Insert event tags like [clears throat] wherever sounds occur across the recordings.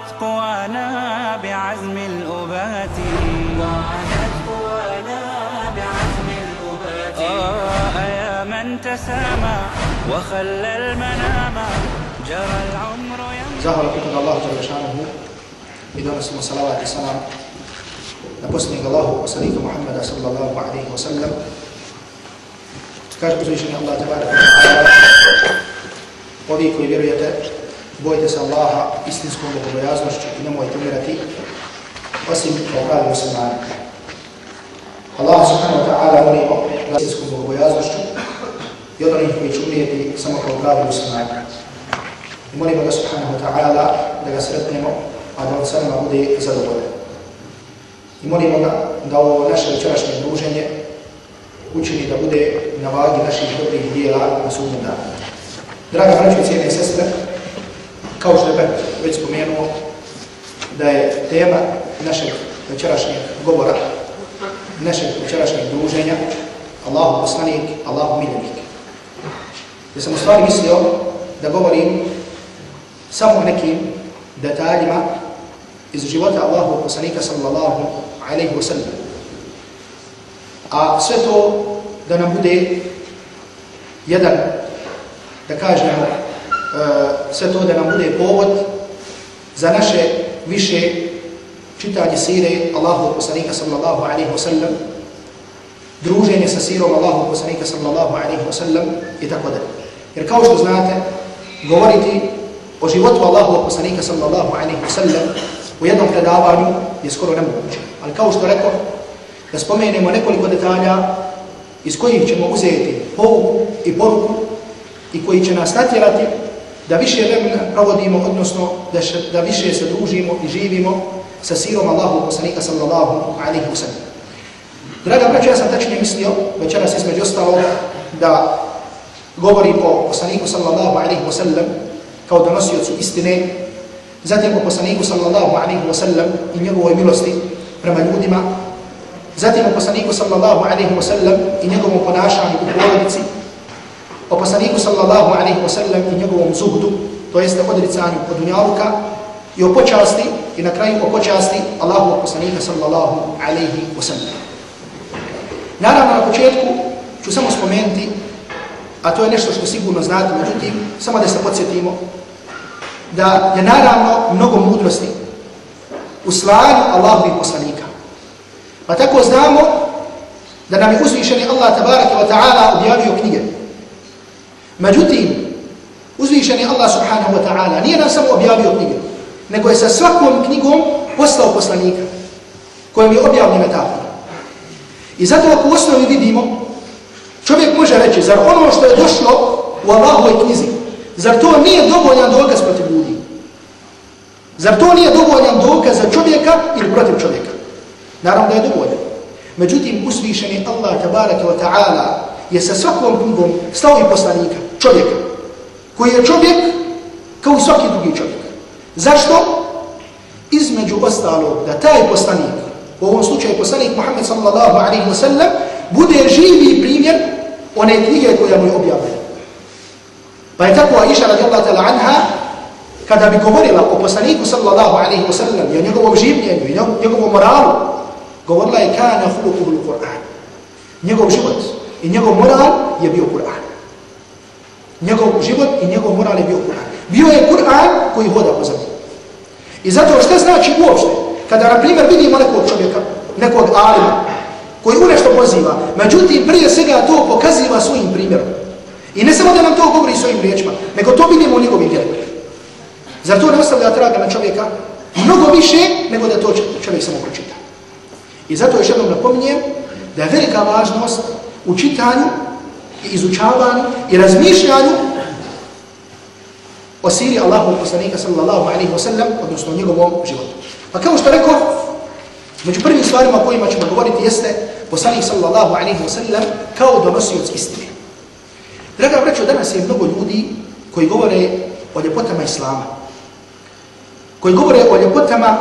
ضاعت قوانا بعزم الأبات. ضاعت قوانا بعزم الأبات. آه، يا من تسامى وخلى المنام. جرى العمر ظهر كتب الله جل شأنه. إذا نسمى صلاة السلام. نبسني الله وصليك محمد صلى الله عليه وسلم. Kaže uzvišenje Allah tebara ovi koji vjerujete bojite se Allaha istinskom bogobojaznošću i nemojte umirati osim kao pravi muslimani. Allah subhanahu wa ta'ala molimo o istinskom bogobojaznošću i od onih koji će umrijeti samo kao pravi muslimani. I molimo ga subhanahu wa ta'ala da ga sretnemo, a da on sa nama bude zadovoljen. I molimo ga da ovo naše večerašnje druženje učini da bude na vagi naših dobrih dijela na sudnjem danu. Draga braći i cijene i sestre, kao što je Bert već spomenuo, da je tema našeg večerašnjeg govora, našeg večerašnjeg druženja, Allahu poslanik, Allahu miljenik. Ja sam u stvari mislio da govorim samo o nekim detaljima iz života Allahu poslanika sallallahu alaihi wa sallam. A sve to da nam bude jedan, da kažemo, E, sve to da nam bude povod za naše više čitanje sire Allahu poslanika sallallahu alaihi wa sallam, druženje sa sirom Allahu poslanika sallallahu alaihi wa sallam i tako da. Jer kao što znate, govoriti o životu Allahu poslanika sallallahu alaihi wa sallam u jednom predavanju je skoro nemoguće. Ali kao što rekao, da spomenemo nekoliko detalja iz kojih ćemo uzeti povuku i poruku i koji će nas natjerati da više vremena provodimo, odnosno da, še, da više se družimo i živimo sa sirom Allahu poslanika sallallahu alaihi wa sallam. Draga braća, ja sam tačnije mislio, večeras između ostalo, da govorim o poslaniku sallallahu alaihi wa sallam kao donosiocu istine, zatim o poslaniku sallallahu alaihi wa sallam i njegovoj milosti prema ljudima, zatim o poslaniku sallallahu alaihi wa sallam i njegovom ponašanju u porodici, o poslaniku sallallahu alaihi wa sallam i njegovom zuhdu, to jeste odricanju od dunjaluka, i o počasti, i na kraju o počasti Allahu poslanika sallallahu alaihi wa sallam. Naravno, na početku ću samo spomenuti, a to je nešto što sigurno znate, međutim, samo da se podsjetimo, da je naravno mnogo mudrosti u slanju Allahovih poslanika. Pa tako znamo da nam je uzvišeni Allah tabaraka wa ta'ala objavio knjige. Međutim, uzvišeni Allah subhanahu wa ta'ala nije nam samo objavio knjige, nego je sa svakom knjigom poslao poslanika kojom je objavljena ta knjiga. I zato ako u osnovi vidimo, čovjek može reći, zar ono što je došlo u Allahovoj knjizi, zar to nije dovoljan dokaz protiv ljudi? Zar to nije dovoljan dokaz za čovjeka ili protiv čovjeka? Naravno da je dovoljan. Međutim, usvišeni Allah tabaraka wa ta'ala je sa svakom knjigom stao i poslanika, čovjeka, koji je čovjek kao i svaki drugi čovjek. Zašto? Između ostalog da taj poslanik, u ovom slučaju poslanik Muhammed sallallahu alaihi wa sallam, bude živi primjer one knjige koja mu je objavljena. Pa je tako Aisha radijallahu ta'ala anha, kada bi govorila o poslaniku sallallahu alaihi wa sallam i o njegovom življenju i njegovom moralu, govorila je kana hulukuhu l-Qur'an. Njegov život i njegov moral je bio Kur'an. Njegov život i njegov moral je bio Kur'an. Bio je Kur'an koji hoda po zemlji. I zato što znači uopšte, kada na primjer vidimo nekog čovjeka, nekog alima, koji u nešto poziva, međutim prije svega to pokaziva svojim primjerom. I ne samo da nam to govori svojim riječima, nego to vidimo u njegovim djelima. Zar to ne ostavlja traga na čovjeka? Mnogo više nego da to čovjek samo pročita. I zato još jednom napominjem da je velika važnost u čitanju i izučavanju i razmišljanju o siri Allahu poslanika sallallahu alaihi wasallam, odnosno njegovom životu. Pa kao što rekao, među prvim stvarima o kojima ćemo govoriti jeste poslanik sallallahu alaihi wasallam kao donosioc istine. Draga braćo, danas je mnogo ljudi koji govore o ljepotama Islama, koji govore o ljepotama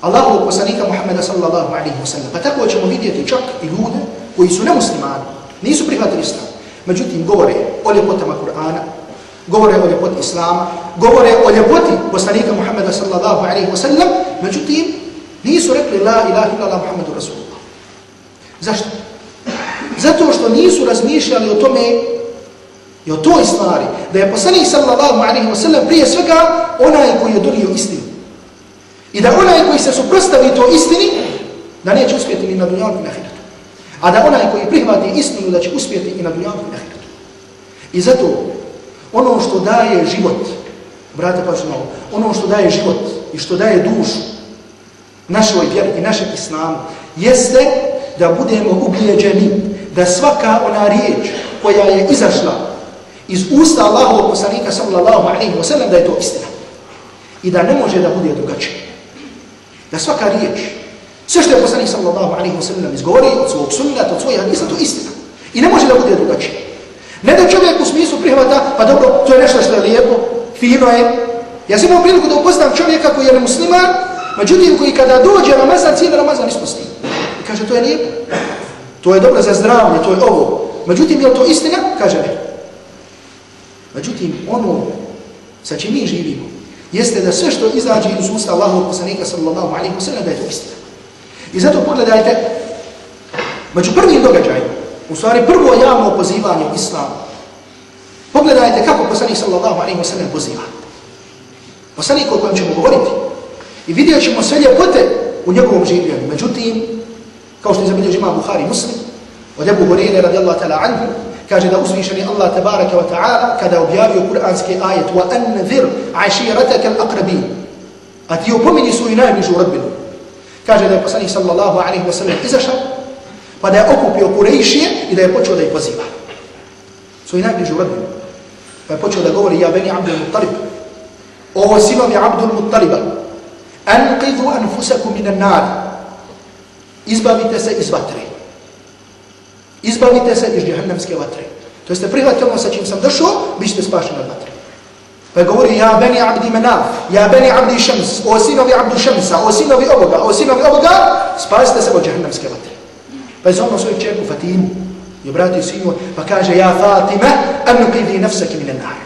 Allahu poslanika Muhammeda sallallahu alaihi wasallam. Pa tako ćemo vidjeti čak i ljude koji su nemuslimani, nisu prihvatili Islam. Međutim, govore o ljepotama Kur'ana, govore o ljepoti Islama, govore o ljepoti poslanika Muhammeda sallallahu alaihi wa sallam, međutim, nisu rekli la ilaha illallah Muhammedu Rasulullah. Zašto? Zato što nisu razmišljali o tome i o toj stvari, da je poslanik sallallahu alaihi wa sallam prije svega onaj koji je donio istinu. I da onaj koji se suprostavi to istini, da neće uspjeti ni na dunjalku na hiratu. A da onaj koji prihvati istinu, da će uspjeti i na dunjalku na hiratu. I zato, ono što daje život, brate pa ono što daje život i što daje dušu našoj vjeri i našem islamu, jeste da budemo ubijeđeni da svaka ona riječ koja je izašla iz usta Allahovog poslanika sallallahu alaihi wa sallam da je to istina. I da ne može da bude drugačije. Da svaka riječ, sve što je poslanik sallallahu alaihi wa sallam izgovori od svog sunnata, od svojih hadisa, to je istina. I ne može da bude drugačije. Ne da čovjek u smislu prihvata, pa dobro, to je nešto što je lijepo, fino je. Ja sam imao priliku da upoznam čovjeka koji je musliman, međutim koji kada dođe Ramazan, cijeli Ramazan ispusti. I kaže, to je lijepo. To je dobro za zdravlje, to je ovo. Međutim, je to istina? Kaže, ne. Međutim, ono sa čim mi živimo, jeste da sve što izađe iz usta Allahog poslanika sallallahu alaihi wa sallam, da je to istina. I zato pogledajte, među prvim događajima, u stvari prvo javno pozivanje u islamu, pogledajte kako poslanik sallallahu alaihi wa sallam poziva. Poslanik o kojem ćemo govoriti. I vidjet ćemo sve ljepote u njegovom življenju. Međutim, kao što je zabilježi ima Buhari muslim, od Ebu Hureyre radijallahu ta'ala anhu, kaže da uzvišeni Allah tabaraka wa ta'ala kada objavio kuranski ajet wa anzir ashiratak al-aqrabin a ti opomeni svoju najbližu rodbinu kaže da je poslanik sallallahu alaihi wa sallam izašao pa da je okupio Kurejšije i da je počeo da ih poziva Svoji najbližu rodbinu pa je počeo da govori ja beni Abdul Muttalib ovo sinovi Abdul Muttaliba anqidhu anfusakum minan nar izbavite se iz vatre Izbavite se iz džahannamske vatre. To jeste prihvatili ono sa čim sam došao, vi ćete spašeni od vatre. فقولي يا بني عبد مناف يا بني عبد شمس أو سينوي عبد شمس أو سينوي ابوغا أو سينوي ابوغا سبايست سبو جهنم سكبت فزون نسوي تشيكو فاتيم يا براتي سينو فكاجا يا فاطمة انقذي نفسك من النار.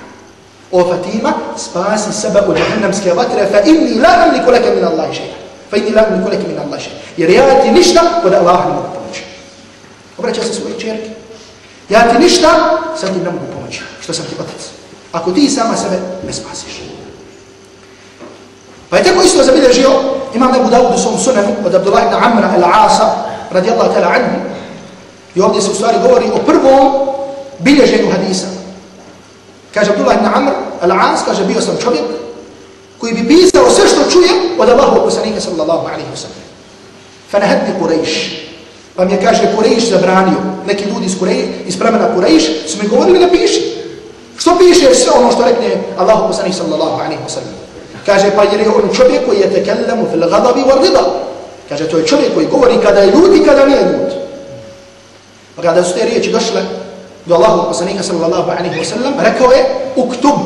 أو فاطمة سبايس سبو جهنم سكبت فإني لا أملك لك من الله شيئا. فإني لا أملك لك من الله شيئا. يا رياتي نشتا ولا الله ما بتقولش وبراتي سوي تشيرك يا تي نشتا ساتي نمو بومتش شو ساتي باتس Ako ti sama sebe ne spasiš. Pa je tako isto zabilježio, imam Ebu Dawud u svom sunanu od Abdullah ibn Amra al-Asa, radijallahu ta'la anhu, i ovdje se u stvari govori o prvom bilježenju hadisa. Kaže Abdullah ibn Amr al-As, kaže bio sam čovjek koji bi pisao sve što čuje od Allahu poslanika sallallahu alaihi wa sallam. Fa Quraysh, Pa mi je, kaže, Kurejš zabranio. Neki ljudi iz, Quraysh, iz plemena Kurejš su mi govorili da piši. Što piše sve ono što rekne Allahu poslanih sallallahu alaihi wa sallam. Kaže, pa jer je on čovjek koji je tekellemu fil gadabi war rida. Kaže, to je čovjek koji govori kada je ljudi, kada nije ljud. Pa kada su te riječi došle do Allahu poslanika sallallahu alaihi wa sallam, rekao je, uktub.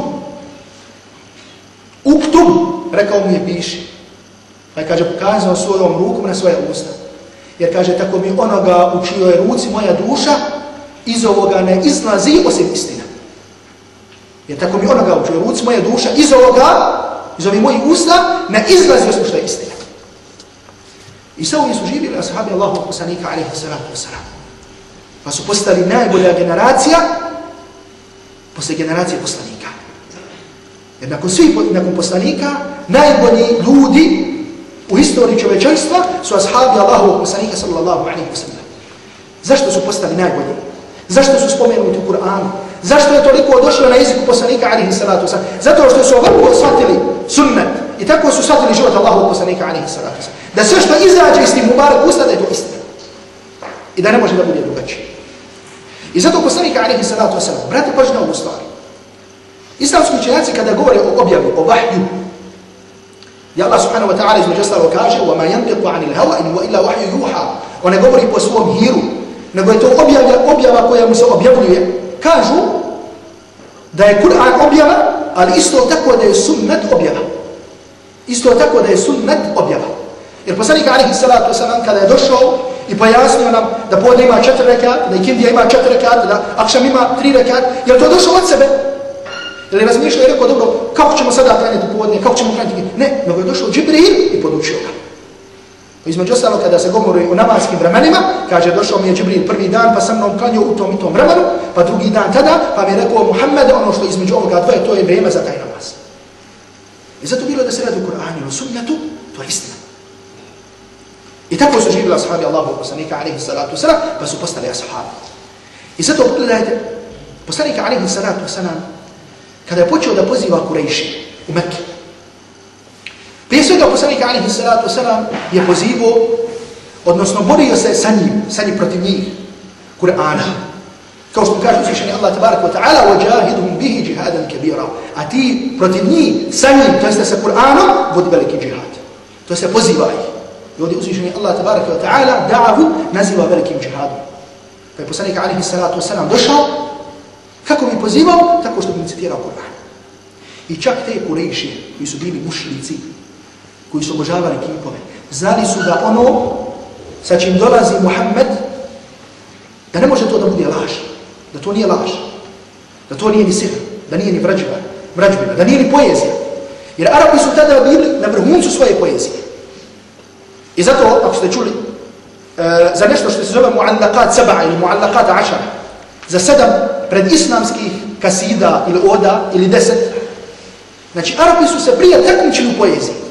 Uktub, rekao mu je piši. Pa je, kaže, pokazao svojom rukom na svoje usta. Jer kaže, tako mi onoga u čijoj ruci moja duša, iz ovoga ne izlazi osim istina. Jer tako mi onoga u ruci moja duša, iz ovoga, iz ovih mojih usta, ne izlazi osim što je istina. I sa ovim su živjeli ashabi Allahu poslanika, alaihi salatu wasalam. Pa su postali najbolja generacija, posle generacije poslanika. Jer nakon svih, nakon poslanika, najbolji ljudi u istoriji čovečanstva su ashabi Allahu poslanika sallallahu alaihi wa sallam. Zašto su postali najbolji? Zašto su spomenuti u Kur'anu? Zašto je toliko došlo na jeziku poslanika alaihi salatu sallam? Zato što su ovako shvatili sunnet i tako su shvatili život Allahu poslanika alaihi salatu sallam. Da sve što izađe iz tih mubarak usta da je to istina. I da ne može da bude drugačije. I zato poslanika alaihi salatu sallam, brate pažnje ovu stvar. Islamski učenjaci kada govore o objavi, o vahju, I Allah subhanahu wa ta'ala između ostalo kaže وَمَا يَنْتِقُ عَنِ الْهَوَا إِنْ وَإِلَّا وَحْيُ يُوحَا On ne govori po svom hiru, nego je to objava, objava koja mu se objavljuje. Kažu da je Kur'an objava, ali isto tako da je sunnet objava. Isto tako da je sunnet objava. Jer poslanik alihi salatu wasalam kada je došao i pojasnio nam da podne ima četiri rekat, da ikindija ima četiri rekat, da akšam ima tri rekat, je to došao od sebe? Ili razmišljao i rekao, dobro, kako ćemo sada klanjati podne, kako ćemo klanjati? Ne, nego je došao Džibril i podučio ga. Između ostalo, kada se govori o namaskim vremenima, kaže, došao mi je Džibril prvi dan, pa sa mnom klanio u tom i tom vremenu, pa drugi dan tada, pa mi je rekao Muhammed, ono što između ovoga dvoje, to je vrijeme za taj namaz. I zato bilo da se radi u Kur'anu, u sunnetu, to je istina. I tako su živjeli ashabi Allahu poslanika, alaihi salatu wasalam, pa su postali ashabi. I zato pogledajte, poslanika, alaihi salatu wasalam, kada je počeo da poziva Kurejši u Mekke. Prije svega poslanika alihi salatu wasalam je pozivo, odnosno borio se sa njim, sa njim protiv njih, Kur'ana. Kao što kaže uzvišeni Allah tabarak wa ta'ala وَجَاهِدُهُمْ بِهِ جِهَادًا كَبِيرًا A ti protiv njih, sa njim, to jeste sa Kur'anom, vodi veliki džihad. To se poziva ih. I ovdje uzvišeni Allah tabarak wa ta'ala da'avu naziva velikim džihadom. Pa je poslanik alihi salatu wasalam došao Kako bi pozivao? Tako što bi mi citirao Kur'an. I čak te kurejši koji su bili mušlici, koji su obožavali kipove, znali su da ono sa čim dolazi Muhammed, da ne može to da bude laž, da to nije laž, da to nije ni sihr, da nije ni vrađba, vrađbina, da nije ni poezija. Jer Arabi su tada bili na vrhuncu svoje poezije. I zato, ako ste čuli, e, za nešto što se zove muallaqat saba ili muallaqat ašara, za sedam predislamskih kasida ili oda ili deset. Znači, Arabi su se prije takmičili u poeziji.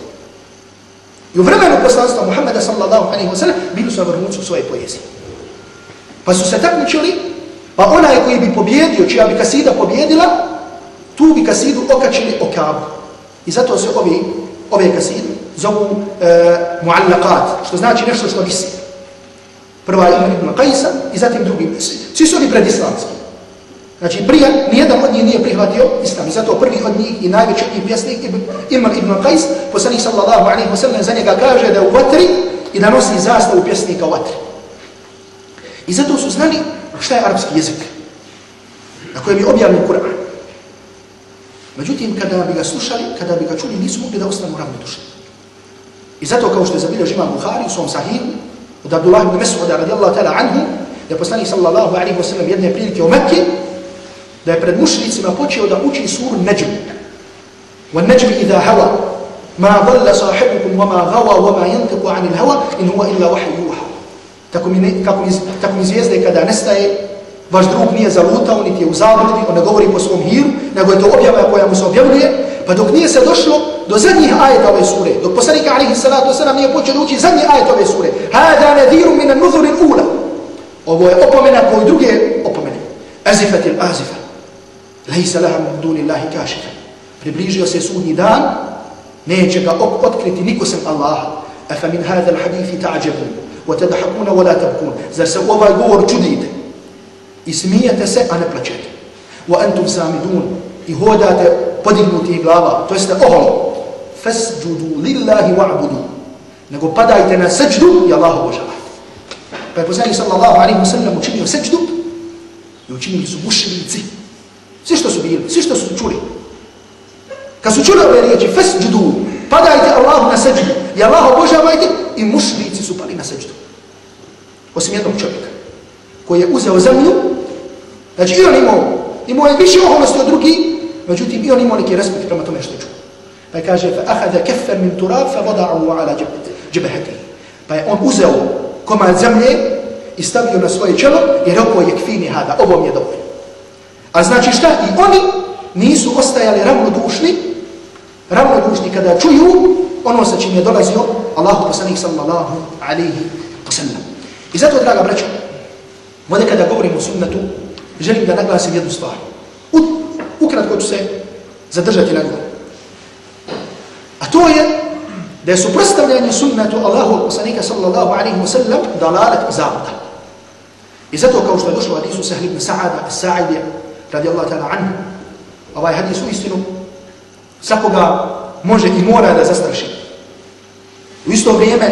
I u vremenu poslanstva Muhammeda sallallahu alaihi wa sallam bili su na vrhuncu svoje poezije. Pa su se takmičili, pa onaj koji bi pobjedio, čija bi kasida pobjedila, tu bi kasidu okačili o kabu. I zato se ovi, ove kaside zovu e, muallaqat, što znači nešto što visi. Prva je Ibn Qajsa i zatim drugi. Svi su oni predislamski. Znači, prije, nijedan od njih nije prihvatio islam. I zato prvi od njih i najveći od njih pjesnik, Imam Ibn Qais, poslanih sallallahu alaihi wa sallam, za njega kaže da je u vatri i da nosi zastavu pjesnika u vatri. I zato su znali šta je arapski jezik, na kojem je objavljen Kur'an. Međutim, kada bi ga slušali, kada bi ga čuli, nisu mogli da ostanu ravnodušni. I zato, kao što je zabilio žima Buhari u svom sahihu, od Abdullah ibn Mas'uda radijallahu ta'ala anhu, da je poslanik sallallahu alaihi wa sallam jedne prilike u Mekke, da je pred mušnicima počeo da uči suru Najm. Wa Najm idha hawa ma dhalla sahibukum wa ma ghawa wa ma yantiqu 'ani al-hawa in huwa illa wahyu yuha. Tako mi kako mi tako mi zvijezde kada nestaje vaš drug nije zalutao niti je u zabludi, on ne govori po svom hiru, nego je to objava koja mu se objavljuje, pa dok nije se došlo do zadnjih ajeta ove sure, dok poslanika alihi salatu wasalam nije počeo da uči zadnji ajet ove sure, hada nadhiru min an-nuzur al-ula. Ovo je opomena koji druge opomene. azifatil azifa, Lejsa laha min duni Allahi kašifa. Približio se sudnji dan, neće ga otkriti niko sem Allaha. Afa min hada l-hadithi ta'đebun, wa tadahakuna wa la tabkun. Zar se ovaj govor čudite? I smijete se, a ne plaćete. Wa antum samidun. I hodate podignuti glava, to jeste oholo. Fasđudu lillahi wa'budu. Nego padajte na seđdu i Allahu obožavajte. Pa je poslanik sallallahu alaihi wa sallam učinio seđdu i učinili su mušnici. Svi što su bili, svi što su čuli. Kad su čuli ove riječi, fesđudu, padajte Allahu na seđu, i Allah obožavajte, i mušnici su pali na seđu. Osim jednog čovjeka, koji je uzeo zemlju, znači i on imao, imao je više oholosti od drugi, međutim i on imao neki respekt prema tome što čuo. Pa je kaže, fa ahada kefer min turab, fa voda'u ala džebeheti. Pa je on uzeo komad zemlje i stavio na svoje čelo i rekao je kfini hada, ovo mi je dovoljno. A znači šta? I oni nisu ostajali ravnodušni, ravnodušni kada čuju ono sa čim je dolazio Allahu poslanik sallallahu alaihi wasallam. I zato, draga braćo, ovdje kada govorimo o sunnetu, želim da naglasim jednu stvar. U, ukratko ću se zadržati na njoj. A to je da je suprostavljanje sunnetu Allahu poslanika sallallahu alaihi wasallam dalalat i. I zato kao što je došlo od Isu Sahl ibn Sa'ada, Sa'idija, radi Allah ta'ala anhu, ovaj hadis u istinu svakoga može i mora da zastraši. U isto vrijeme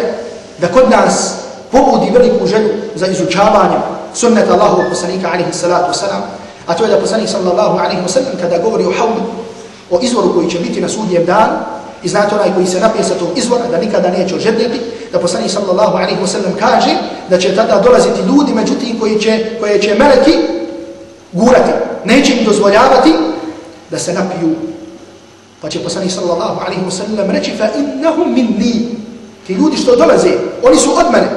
da kod nas pobudi veliku želju za izučavanje sunneta Allahovog poslanika alihi salatu wasalam, a to je da poslanik sallallahu alaihi wasalam kada govori o haudu, o izvoru koji će biti na sudnjem danu, i znate onaj koji se napije sa tog izvora, da nikada neće ožedljeti, da poslanik sallallahu alaihi wasalam kaže da će tada dolaziti ljudi, međutim koji će, koje će meleki gurati, neće im dozvoljavati da se napiju. Pa će poslanik sallallahu alaihi wasallam reći fa innahum minni, ti ljudi što dolaze, oni su od mene.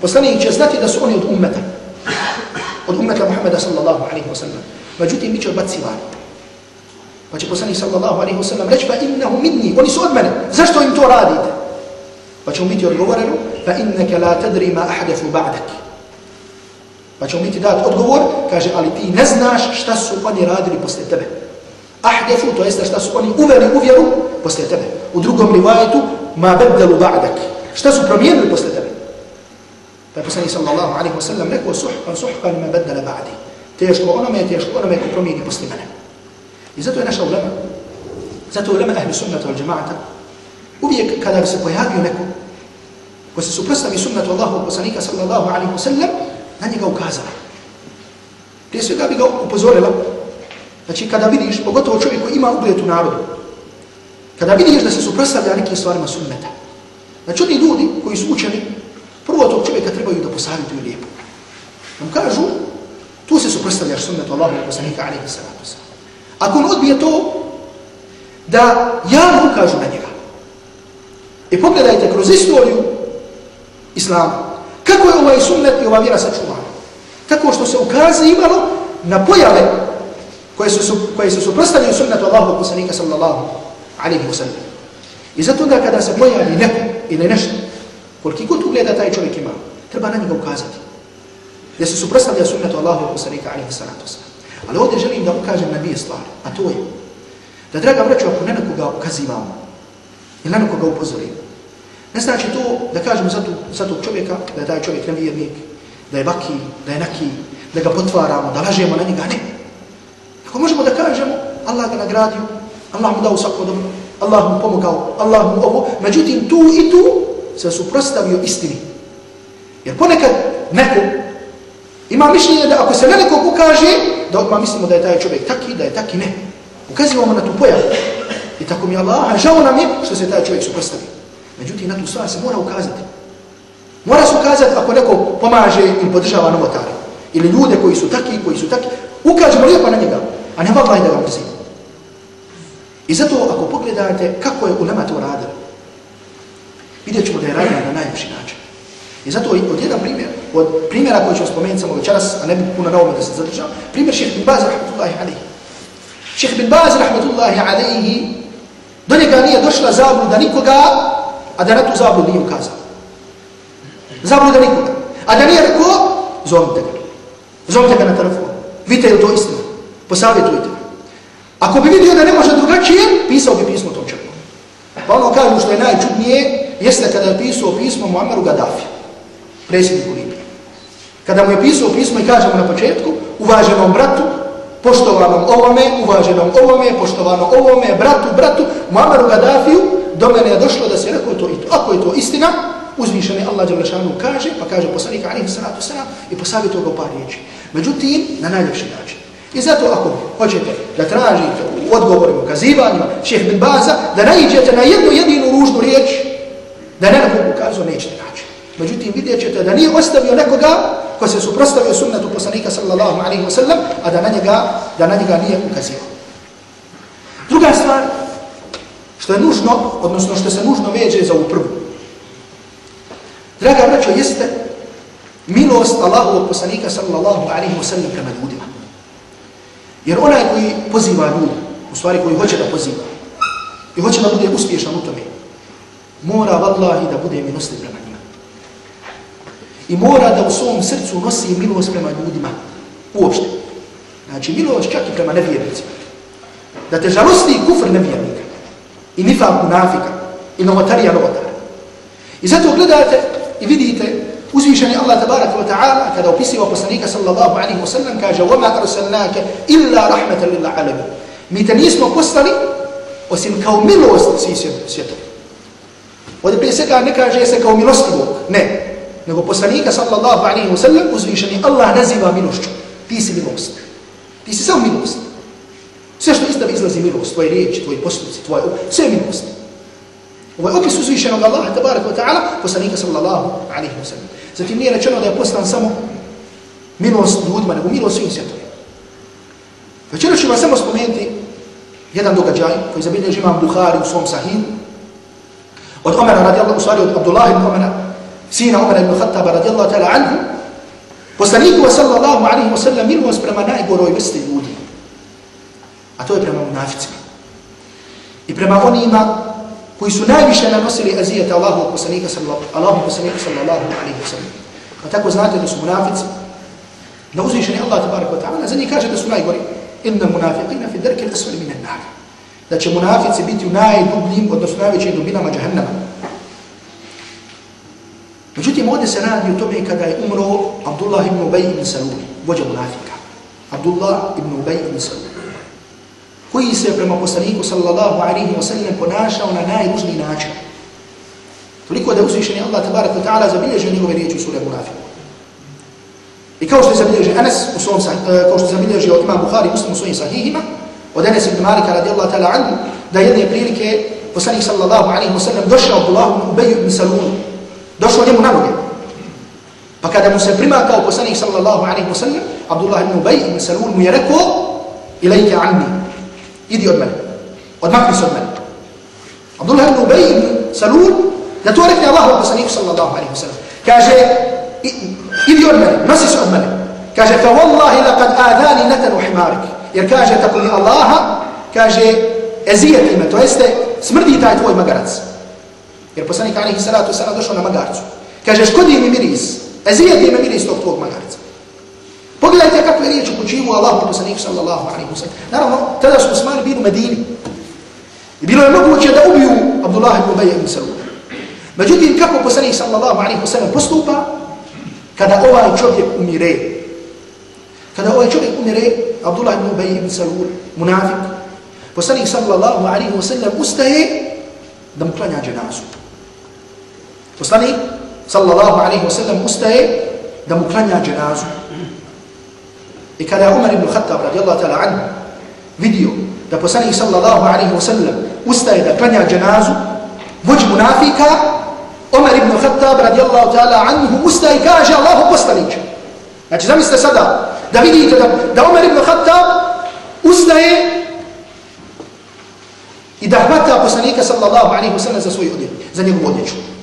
Poslanik će znati da su oni od ummeta, od ummeta Muhammeda sallallahu alaihi wasallam. Međutim, mi će odbacivani. Pa će poslanik sallallahu alaihi wasallam reći fa innahum minni, oni su od mene, zašto im to radite? Pa će mu biti odgovoreno fa innaka la tadri ma ahdathu ba'dak. Pa ćemo mi ti dati odgovor, kaže, ali ti ne znaš šta su oni radili posle tebe. Ahdefu, to jeste šta su oni uveli u vjeru posle tebe. U drugom rivajetu, ma beddelu ba'dak. Šta su promijenili posle tebe? Pa je poslanik sallallahu alaihi wasallam rekao suhkan suhkan ma beddele ba'di. Teško onome, teško onome ko promijeni posle mene. I zato je naša ulema, zato je ulema ahli sunnata al džema'ata, uvijek kada bi se pojavio neko ko se suprostavi sunnatu Allahu poslanika sallallahu alaihi wa sallam, na njega ukazala. Prije svega bi ga upozorila, znači kada vidiš, pogotovo čovjek koji ima ugled u narodu, kada vidiš da se suprostavlja nekim stvarima sunneta, znači oni ljudi koji su učeni, prvo tog čovjeka trebaju da posavjetuju lijepo. Nam kažu, tu se suprostavljaš sunnetu Allahu poslanika alaihi wa sallam. Ako on odbije to, da javno ukažu na njega. I pogledajte kroz istoriju Islama, kako je ovaj sunnet i ova vjera sačuvana. Tako što se ukaze imalo na pojave koje su, su koje su suprostavljaju sunnetu Allahu poslanika sallallahu alaihi wa sallam. I zato da kada se pojavi neko ili nešto, koliki god ugleda taj čovjek ima, treba na njega ukazati. Da se suprostavlja sunnetu Allahu poslanika alaihi wa sallam. Ali ovdje želim da ukažem na dvije stvari, a to je da, draga vraću, ako ne nekoga ukazivamo ili na nekoga upozorimo, ne znači to da kažemo za, tu, za tog čovjeka da je taj čovjek nevjernik, da je vaki, da je naki, da ga potvaramo, da lažemo na njega, ne. Ako možemo da kažemo, Allah ga nagradio, Allah mu dao svako dobro, Allah mu pomogao, Allah mu ovo, međutim tu i tu se suprostavio istini. Jer ponekad neko ima mišljenje da ako se na nekog ukaže, da odmah mislimo da je taj čovjek taki, da je taki, ne. Ukazivamo na tu pojavu. I tako mi Allah, žao nam je što se taj čovjek suprostavio. Međutim, na tu stvar se mora ukazati. Mora se ukazati ako neko pomaže ili podržava novotare. Ili ljude koji su taki, koji su taki. Ukažemo lijepo na njega, a ne vabaj da ga mrzi. I zato ako pogledate kako je ulema to radila, vidjet ćemo da je radila na najljepši način. I zato od jedan primjer, od primjera koji ću spomenuti samo večeras, a ne bi puno na ovome da se zadržao, primjer šeheh bin Baz, rahmatullahi alaihi. Šeheh bin Baz, rahmatullahi alaihi, do njega nije došla zabluda nikoga, a da na tu zabludu nije ukazao. Zabluda nikoga. A da nije rekao, zovite ga. Zovite ga na telefon. Vidite je to istina. Posavjetujte ga. Ako bi vidio da ne može drugačije, pisao bi pismo tom čovjeku. Pa ono kažu što je najčudnije, jeste kada je pisao pismo Muammaru Gaddafi, predsjedniku Libije. Kada mu je pisao pismo i kažemo na početku, uvaženom bratu, poštovanom ovome, uvaženom ovome, poštovano ovome, bratu, bratu, Muammaru Gaddafiju, do mene je došlo da se rekao to i to. Ako je to istina, uzvišeni Allah Đalešanu kaže, pa kaže poslanik alihi salatu salam i posavjetuje ga par riječi. Međutim, na najljepši način. I zato ako hoćete da tražite u odgovorima, ukazivanjima, šeh bin Baza, da najiđete na jednu jedinu ružnu riječ, da ne nekog ukazao, nećete naći. Međutim, vidjet ćete da nije ostavio nekoga ko se suprostavio sunnetu poslanika sallallahu alaihi wa sallam, a da na njega, da na njega nije ukazio. Druga stvar, što je nužno, odnosno što se nužno veđe za ovu prvu. Draga braćo, jeste milost Allahovog poslanika sallallahu alaihi wa sallam prema ljudima. Jer onaj koji poziva ljudi, u stvari koji hoće da poziva, i hoće da bude uspješan u tome, mora vallahi da bude milostiv prema I mora da u svom srcu nosi milost prema ljudima. Uopšte. Znači, milost čak i prema nevjernicima. Da te žalosti kufr nevjernika. I nifam munafika. I novotarija novotara. I zato gledate i vidite Uzvišeni Allah tabaraka wa ta'ala kada opisiva poslanika sallallahu alaihi wa sallam kaže وَمَا أَرْسَلْنَاكَ إِلَّا رَحْمَةً لِلْعَالَمِ Mi te nismo poslali osim kao milost svih svjetova. Ovdje prije svega ne kaže se kao milostivog, ne. Nego poslanika sallallahu alaihi wa sallam uzvišeni Allah naziva milošću. Ti si milost. Ti si samo milost. Sve što istavi izlazi milost, tvoje riječi, tvoji postupci, tvoje sve je milost. Ovo je opis uzvišenog Allaha tabaraka wa ta'ala poslanika sallallahu alaihi wa sallam. Zatim nije rečeno da je poslan samo milost ljudima, nego milost svim svjetovima. Večera ću vam samo spomenuti jedan događaj koji zabilježi imam Bukhari u svom sahihu od Omera radijallahu, u stvari od Abdullah ibn Omera, sina Omera ibn Khattaba radijallahu ta'ala anhu, poslaniku sallallahu alaihi wa sallam milost prema najgoroj vrsti ljudi. A to je prema munaficima. I prema onima koji su najviše nanosili azijete Allahu poslanika sallallahu alaihi wa sallam. A tako znate da su munafici, da uzvišeni Allah tabaraka wa ta'ala, za njih kaže da su najgori. Inna munafiqina fi drke asfali minan nar. Da će munafici biti u najdubljim, odnosno najvećim dubinama jahannama. Međutim, ovdje se radi o tome kada je umro Abdullah ibn Ubay ibn Salul, vođa munafika. Abdullah ibn Ubay ibn Salul koji se prema poslaniku sallallahu alaihi wa sallam ponašao na najružniji način. Toliko da je uzvišen Allah tabaraka ta'ala zabilježio njegove riječi u sura Munafiku. I kao što je zabilježio Anas, u svom, e, kao što je zabilježio imam Bukhari muslim u svojim sahihima, od Anas ibn Malika radijallahu ta'ala anhu, da jedne prilike poslanik sallallahu alaihi wa sallam došao Abdullah ibn Ubay ibn Salun, došao njemu na noge. Pa kada mu se primakao poslanik sallallahu alaihi wa sallam, Abdullah ibn Ubay ibn Salul mu je rekao, ilajke anni, idi od mene. Odmakni se od mene. Abdullah ibn Ubay ibn Salul, da to rekne Allah poslaniku sallallahu alaihi wa sallam. Kaže, idi od mene, nosi se od mene. Kaže, fa wallahi laqad adani natanu himarik. Jer kaže, tako mi Allaha, kaže, ezijeti me, to jeste, smrdi taj tvoj magarac. Jer poslanik Alihi salatu Sala došao na magarcu. Kaže, škodi mi miris, ezijeti me miris tog tvog magarca. Pogledajte kakve riječi upućivu Allahu poslaniku sallallahu alaihi wa sallam. Naravno, tada su Osmani bili u Medini. I bilo je moguće da ubiju Abdullah ibn Ubay ibn Salul. Međutim, kako poslanik sallallahu alaihi wa sallam postupa kada ovaj čovjek umire? Kada ovaj čovjek umire, Abdullah ibn Ubay ibn Salul, munafik, poslanik sallallahu alaihi wa sallam ustaje da mu klanja dženazu. Poslanik sallallahu alaihi wa sallam ustaje da mu klanja dženazu. I kada Umar ibn Khattab radijallahu ta'ala anhu vidio da poslanik sallallahu alaihi wa sallam ustaje da klanja dženazu, vođ munafika, Umar ibn Khattab radijallahu ta'ala anhu ustaje kaže Allahu poslaniće. Znači zamislite sada da vidite da, da Umar ibn Khattab ustaje i da hvata poslanika sallallahu alaihi wa sallam za svoj odjeću, za njegovu odjeću.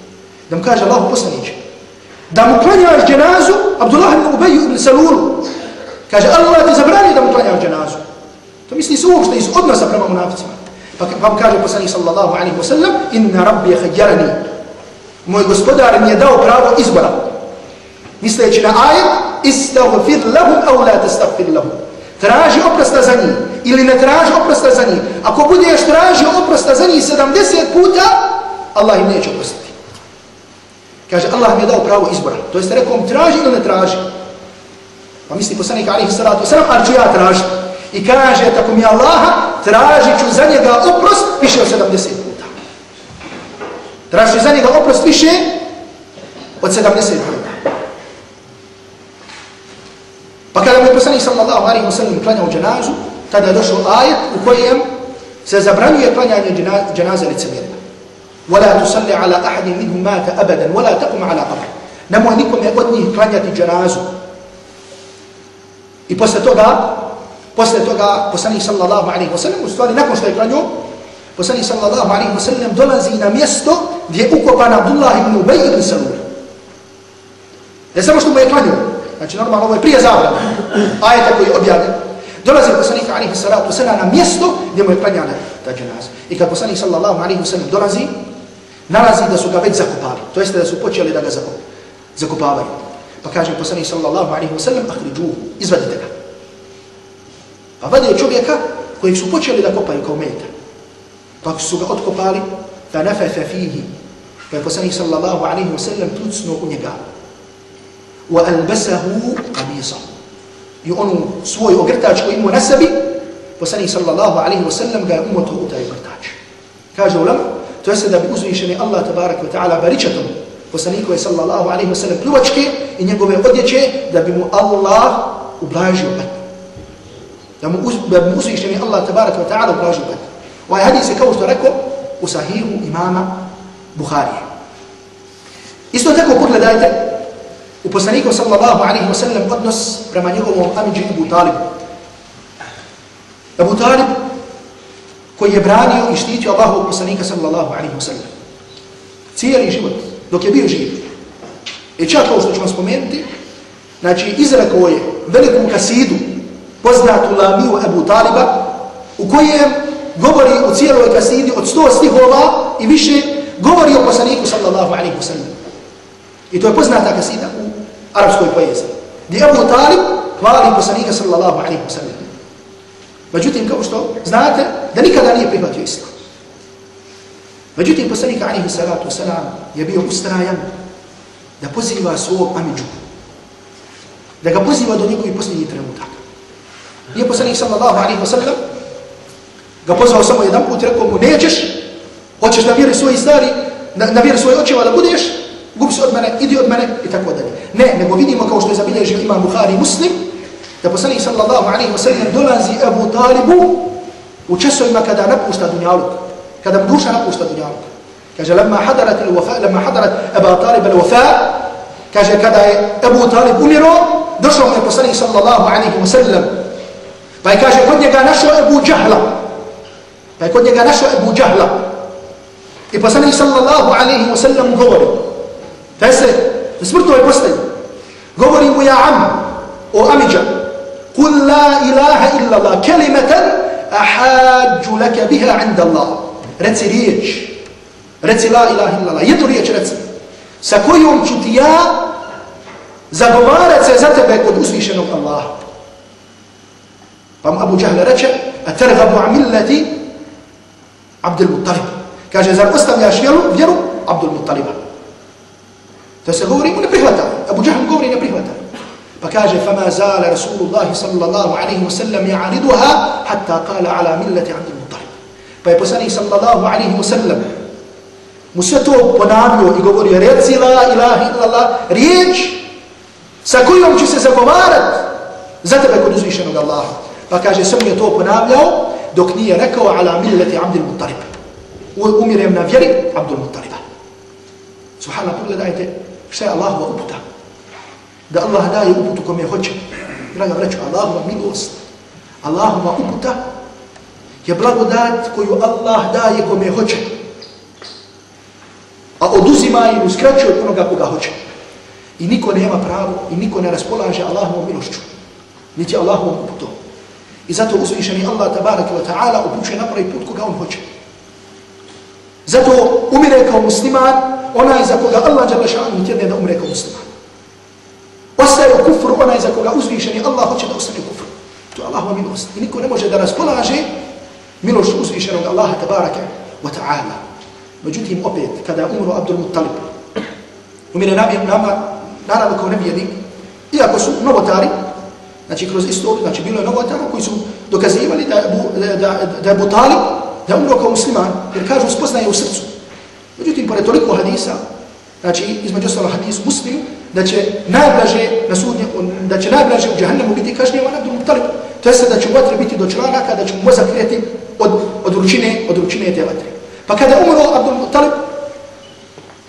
Da mu kaže Allahu poslaniće. Da mu klanjaš dženazu Abdullah ibn Ubay ibn Salulu Kaže, Allah ti zabrani da mu klanjaš dženazu. To misli se uopšte iz odnosa prema munaficima. Pa vam kaže poslanik sallallahu alaihi wa sallam, inna rabbi je hađarani. Moj gospodar mi je dao pravo izbora. Misleći na ajet, Istaghfir lahum au la tastaghfir lahum. Traži oprosta za njih ili ne traži oprosta za njih. Ako budeš tražio oprosta za njih 70 puta, Allah im neće oprostiti. Kaže, Allah mi je dao pravo izbora. To jeste rekao, traži ili ne traži. Pa misli poslanik alihi salatu wasalam, ali ću ja tražiti. I kaže, tako mi Allaha, tražit ću za njega oprost više od 70 puta. Tražit ću za njega oprost više od 70 puta. Pa kada mu je poslanik sallallahu alaihi wa sallam klanjao dženazu, tada je došao ajet u kojem se zabranjuje klanjanje dženaze licemjerima. ولا تصلي على أحد منهم مات أبدا ولا تقم على قبر نمو نكم يقدني كلانية جنازه I posle toga, posle toga, poslanik sallallahu alaihi wa sallam, u stvari nakon što je klanio, poslanik sallallahu alaihi wa sallam dolazi na mjesto gdje je ukopan Abdullah ibn Ubay ibn Salul. Ne samo što mu je klanio, znači normalno ovo je prije zavrana, ajeta koji je objavljen. Dolazi poslanik alaihi sallatu sallam na mjesto gdje mu je klanjana ta dženaza. I kad poslanik sallallahu alaihi wa sallam dolazi, nalazi da su ga već zakopali, to jeste da su počeli da ga zakopavaju. Pa kaže poslanik sallallahu alaihi wa sallam, ahriđuhu, izvadite ga. Pa vade čovjeka kojeg su počeli da kopaju kao meta. Pa su ga otkopali, fa nafetha fihi. Pa je poslanik sallallahu alaihi wa sallam tucnuo u njega. وَأَلْبَسَهُ قَمِيصَهُ I onu svoj ogrtač koji imao na sebi, poslanik sallallahu alaihi wa sallam ga je umoto u taj ogrtač. Kaže ulama, to jeste da bi uzvišeni Allah tabarak wa ta'ala baričatom poslanikove sallallahu alaihi wa sallam pljuvačke i njegove odjeće da bi mu Allah ublažio patnju. Da mu, uz, da bi mu uzvišeni Allah tabarak wa ta'ala ublažio patnju. Ovaj hadis je kao što rekao u sahihu imama Buharije. Isto tako pogledajte u poslaniku sallallahu alaihi wa sallam odnos prema njegovom amiđu Abu Talibu. Abu Talib koji je branio i štitio Allahu poslanika sallallahu alaihi wa sallam. Cijeli život dok je bio živ. I čak kao što ću vam spomenuti, znači izrekao je veliku kasidu poznatu lamiju Abu Taliba u kojem govori u cijeloj kasidi od sto stihova i više govori o poslaniku sallallahu alaihi wa sallam. I to je poznata kasida u arapskoj poeziji. Gdje Ebu Talib hvali poslanika sallallahu alaihi wa sallam. Međutim, kao što znate, da nikada nije prihvatio islam. Međutim, poslanik alihi salatu wasalam je bio ustrajan da poziva svog amidžu. Da ga poziva do njegovih posljednjih trenutaka. Nije poslanik sallallahu alihi wasalam ga pozvao samo jedan put, rekao mu, nećeš, hoćeš na vjeri svoj stari, na, na vjeri svoje očeva da budeš, gubi se od mene, idi od mene i tako dalje. Ne, nego vidimo kao što je zabilježio imam Bukhari muslim, da poslanik sallallahu alaihi wa sallam dolazi Abu Talibu u časovima kada napušta dunjaluk, kada mu duša napušta dunjaluk. Kaže, lama hadarat wafa, lama hadarat Abu Talib il wafa, kaže, kada je Abu Talib umiro, došao mu je poslanik sallallahu alaihi wa sallam, pa je kaže, kod njega našao Abu Jahla, pa je kod njega našao Abu Jahla, i poslanik sallallahu alaihi wa sallam govori, taj se smrtno je postavio, govori mu ja am, o amidža, قل لا إله إلا الله. كلمة أحاج لك بها عند الله. رتي ريج. رتي لا إله إلا الله. يدري ريج رتي سكويوم شتيا زغمارة زتبك ودوسي شنوك الله. فأم أبو جهل رتي أترغب عن ملة عبد المطلب. كاجا زر أسلم يا شفيرو فيرو عبد المطلب. تسغوري من بريهوتا أبو جهل قوري من بريهوتا فكاجه فما زال رسول الله صلى الله عليه وسلم يعارضها حتى قال على مله عبد المطلب فيبصني صلى الله i وسلم مسته بناديو يقولوا رزي لا اله الا الله ريج سكويوم تشي سزغوارات زتبه كدوزيشن من الله فكاجه سمي تو بنابلو دوك ني ركوا على مله عبد المطلب وامر ابن فيري عبد المطلب سبحان الله كل دعيت شيء الله وابته da Allah daje uputu kome hoće. Draga vreću, Allahova milost, Allahova uputa je blagodat koju Allah daje kome hoće. A oduzima i uskraćuje od onoga koga hoće. I niko nema pravo i niko ne raspolaže Allahovom milošću. Niti Allahovom uputom. I zato uzvišeni Allah tabaraka wa ta'ala upućuje napravi put koga on hoće. Zato umire kao musliman onaj za koga Allah žele šanu tjedne da umre kao musliman. Ostaje u kufru onaj za koga uzvišeni Allah hoće da ostane u kufru. To je Allahova milost. I niko ne može da nas polaže milošću uzvišenog Allaha tabaraka wa ta'ala. Međutim, opet, kada je umro Abdul Muttalib, umire nam, nama, naravno kao nevijednik, iako su novotari, znači kroz istoriju, znači bilo je novotara koji su dokazivali da je, da, da, da je Butalib, da je umro kao musliman, jer kažu spoznaje u srcu. Međutim, pored toliko hadisa, znači između ostalo hadis muslim, da će najblaže na sudnje, da će najblaže u džahannemu biti kažnjevan Abdul Muttalib. To jeste da će u vatre biti do članaka, da će mu mozak kreti od, od ručine, od ručine te vatre. Pa kada umro Abdul Muttalib,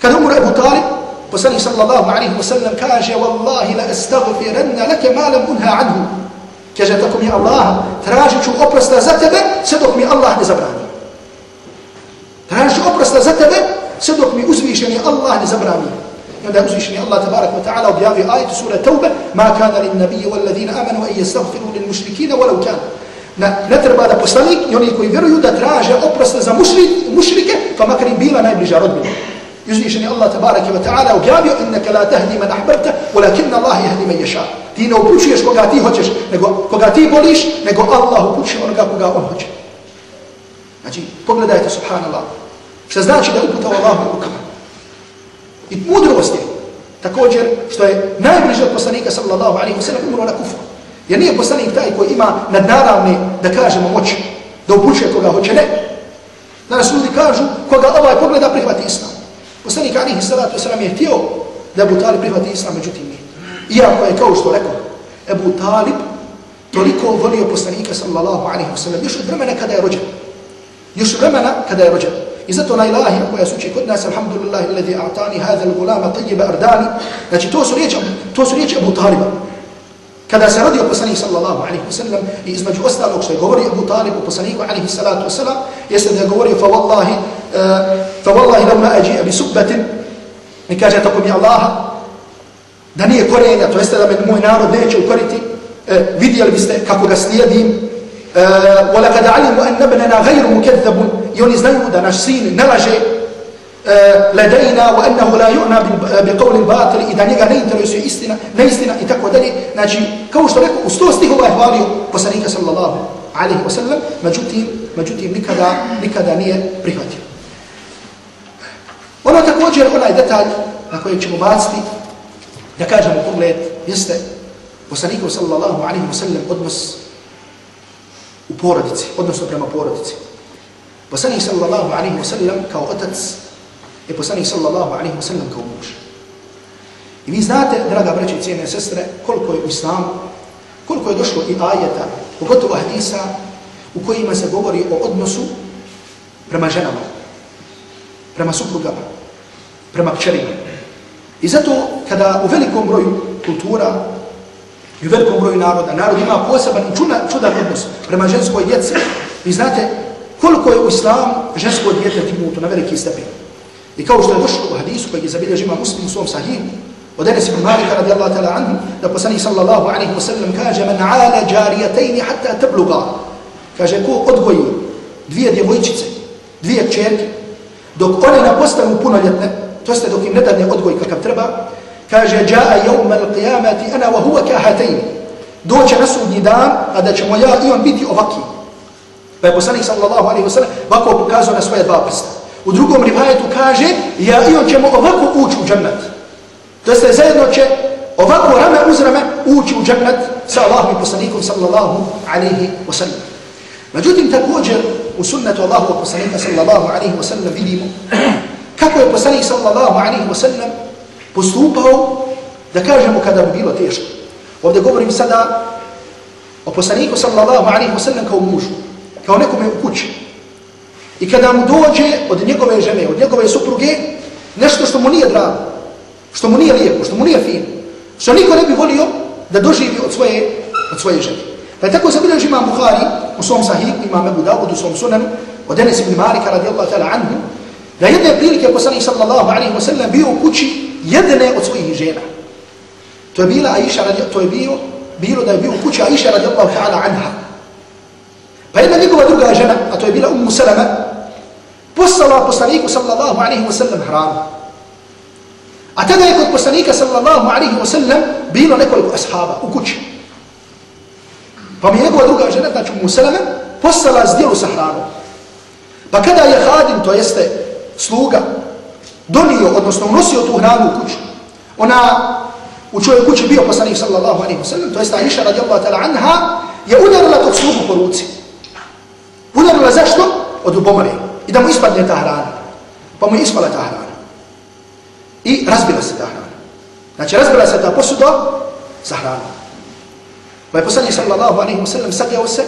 kada umro Abu Talib, poslanik sallallahu alaihi wa sallam kaže Wallahi la astagfiranna lake ma lam unha anhu. Kaže tako mi Allah, tražit ću oprosta za tebe, sve dok mi Allah ne zabrani. Tražit ću oprosta za tebe, sve dok mi uzvišeni Allah ne zabrani. I onda uzvišeni Allah tabarak wa ta'ala objavio ajetu sura Tawbe Ma kana lin nabiju wal ladhina amanu en jestagfiru lil mušrikina walau kan. Na, ne treba da poslanik i oni koji vjeruju da traže oprost za mušri, mušrike, pa makar im bila najbliža rodbina. Uzvišeni Allah tabarak wa ta'ala objavio innaka la tahdi man ahbabta, walakinna Allah yahdi man yasha. Ti ne upućuješ koga ti hoćeš, nego koga ti voliš, nego Allah upućuje onoga koga on hoće. Znači, pogledajte, subhanallah, što znači da uputa u Allahu rukama. I mudrost je također što je najbliže od poslanika sallallahu alaihi wa sallam umro na kufru. Jer nije poslanik taj koji ima nadnaravne, da kažemo, moći, da upućuje koga hoće, ne. Danas ljudi kažu, koga ovaj pogleda prihvati islam. Poslanik alaihi sallatu wasallam je htio da Ebu Talib prihvati islam, međutim nije. Iako je kao što rekao, Ebu Talib toliko volio poslanika sallallahu alaihi wa sallam, još od vremena kada je rođen. Još od vremena kada je rođen. I zato na ilahi koja se uči kod nas, alhamdulillah, alladhi a'tani hadha al-gulama tayyiba ardani, znači to su riječi, to su riječi Abu Taliba. Kada se rodio poslanik sallallahu alaihi wa sallam, i između ostalog što je govorio Abu Talib u poslaniku alaihi salatu wa sallam, jeste da je govorio, fa wallahi, eh, fa wallahi lavna aji'a bi subbatin, i kaže tako mi Allaha, da nije korenja, to jeste da me moj narod neće ukoriti, eh, vidjeli biste kako ga slijedim, ولقد علموا أن ابننا غير مكذب يوني znaju da naš sin ne laže لدينا وأنه لا يؤنى بقول باطل إذا njega ne interesuje istina, neistina i tako dalje. Znači, kao što rekao, u sto stihova je hvalio poslanika sallallahu alaihi wa sallam, međutim, međutim nikada, nikada nije prihvatio. Ono također, onaj detalj na kojeg ćemo baciti, da kažemo pogled, jeste poslaniku sallallahu alaihi wa sallam odnos u porodici, odnosno prema porodici. Poslanik sallallahu alaihi wa sallam kao otac i poslanik sallallahu alaihi wa sallam kao muž. I vi znate, draga braće i cijene sestre, koliko je u islamu, koliko je došlo i ajeta, pogotovo hadisa, u kojima se govori o odnosu prema ženama, prema suprugama, prema pčelima. I zato, kada u velikom broju kultura, i u velikom broju naroda. Narod ima poseban i čudan odnos prema ženskoj djeci. Vi znate koliko je u islamu žensko djete dignuto na veliki stepen. I kao što je došlo u hadisu koji je zabilježi ima muslim u svom sahihu, od Enes ibn Malika radijallahu ta'la anhu, da poslanik sallallahu alaihi wa sallam kaže man ala džarijatajni hatta tabluga. Kaže ko odgoji dvije djevojčice, dvije čerke, dok one napostanu punoljetne, to jeste dok im ne dadne odgoj kakav treba, kaže jaa yawm al-qiyamati ana wa huwa kahatayn. Doće na sudnji dan a da ćemo ja i on biti ovaki. Pa je poslanik sallallahu alejhi ve sellem ovako pokazao na svoje dva prsta. U drugom rivajetu kaže ja i on ćemo ovako ući u džennet. To jest zajedno će ovako rame uz rame ući u džennet sa Allahom i poslanikom sallallahu alejhi ve sellem međutim također u sunnetu Allahovog poslanika sallallahu alejhi ve sellem vidimo kako je poslanik sallallahu alejhi ve sellem postupao, da kažemo kada bi bilo teško. Ovdje govorim sada o poslaniku sallallahu alaihi wa sallam kao mužu, kao nekome u kući. I kada mu dođe od njegove žene, od njegove supruge, nešto što mu nije drago, što mu nije lijepo, što mu nije fino, što niko ne bi volio da doživi od svoje, od svoje žene. Pa je tako zabilježi imam Bukhari u svom sahih, imam Ebu Dawud u svom sunanu, od Enes ibn Malika radijallahu ta'ala anhu, da jedne prilike poslanik sallallahu alaihi wa sallam bio u kući jedne od svojih žena. To je bila Aisha, to je bio, bilo da je bio u kući Aisha radijallahu ta'ala anha. Pa jedna njegova druga žena, a to je bila Ummu Salama, poslala poslaniku sallallahu alaihi wa sallam hranu. A tada je kod poslanika sallallahu alaihi wa sallam bilo nekoliko ashaba u kući. Pa mi je njegova druga žena, znači Ummu Salama, poslala zdjelu sa hranom. Pa kada je hadim, to jeste sluga, donio, odnosno unosio tu hranu u kuću. Ona u čovjek kući bio poslanik sallallahu alaihi wa sallam, to je Aisha radijallahu ta'la anha, je udarila tog slugu po ruci. Udarila zašto? Od ubomore. I da mu ispadne ta hrana. Pa mu je ispala ta hrana. I razbila se ta hrana. Znači razbila se ta posuda sa hranom. Pa je poslanik sallallahu alaihi wa sallam sadjao se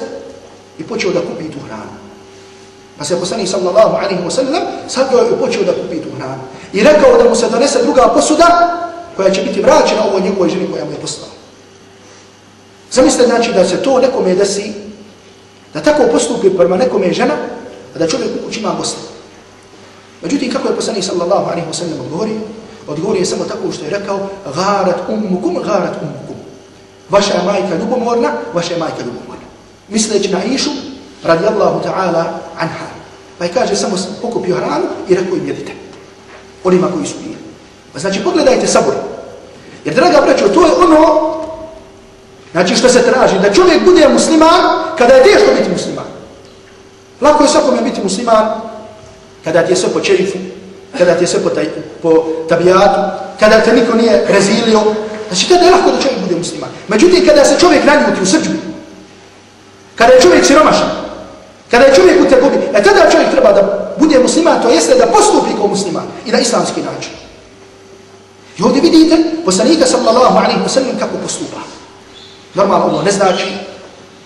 i počeo da kupi tu hranu. Pa se poslanik sallallahu alaihi wa sallam sadjao i počeo da kupi tu hranu. I rekao da mu se donese druga posuda koja će biti vraćena ovoj njegovoj ženi koja mu je poslala. Zamislite znači da se to nekome desi, da tako postupi prema nekome žena, a da čovjek u kući ima gosta. Međutim, kako je poslanik sallallahu alaihi wa sallam odgovorio? Odgovorio je samo tako što je rekao garat ummukum, garat ummukum. Vaša je majka ljubomorna, vaša je majka ljubomorna. Misleći na Išu, radijallahu ta'ala anha. Pa je kaže samo pokupio hranu i rekao im jedite. Onima koji su bili. Pa znači pogledajte sabor. Jer draga braćo, to je ono znači što se traži. Da čovjek bude musliman kada je teško biti musliman. Lako je svakome biti musliman kada ti je sve po čerifu, kada ti je sve po, taj, po tabijatu, kada te niko nije rezilio, znači tada je lako da čovjek bude musliman. Međutim, kada se čovjek naljuti u srđbu, kada je čovjek siromašan, kada je čovjek u tegobi, e tada čovjek treba da bude musliman, to jeste da postupi kao musliman i na islamski način. I ovdje vidite poslanika sallallahu alaihi wa sallam kako postupa. Normalno ovo ne znači,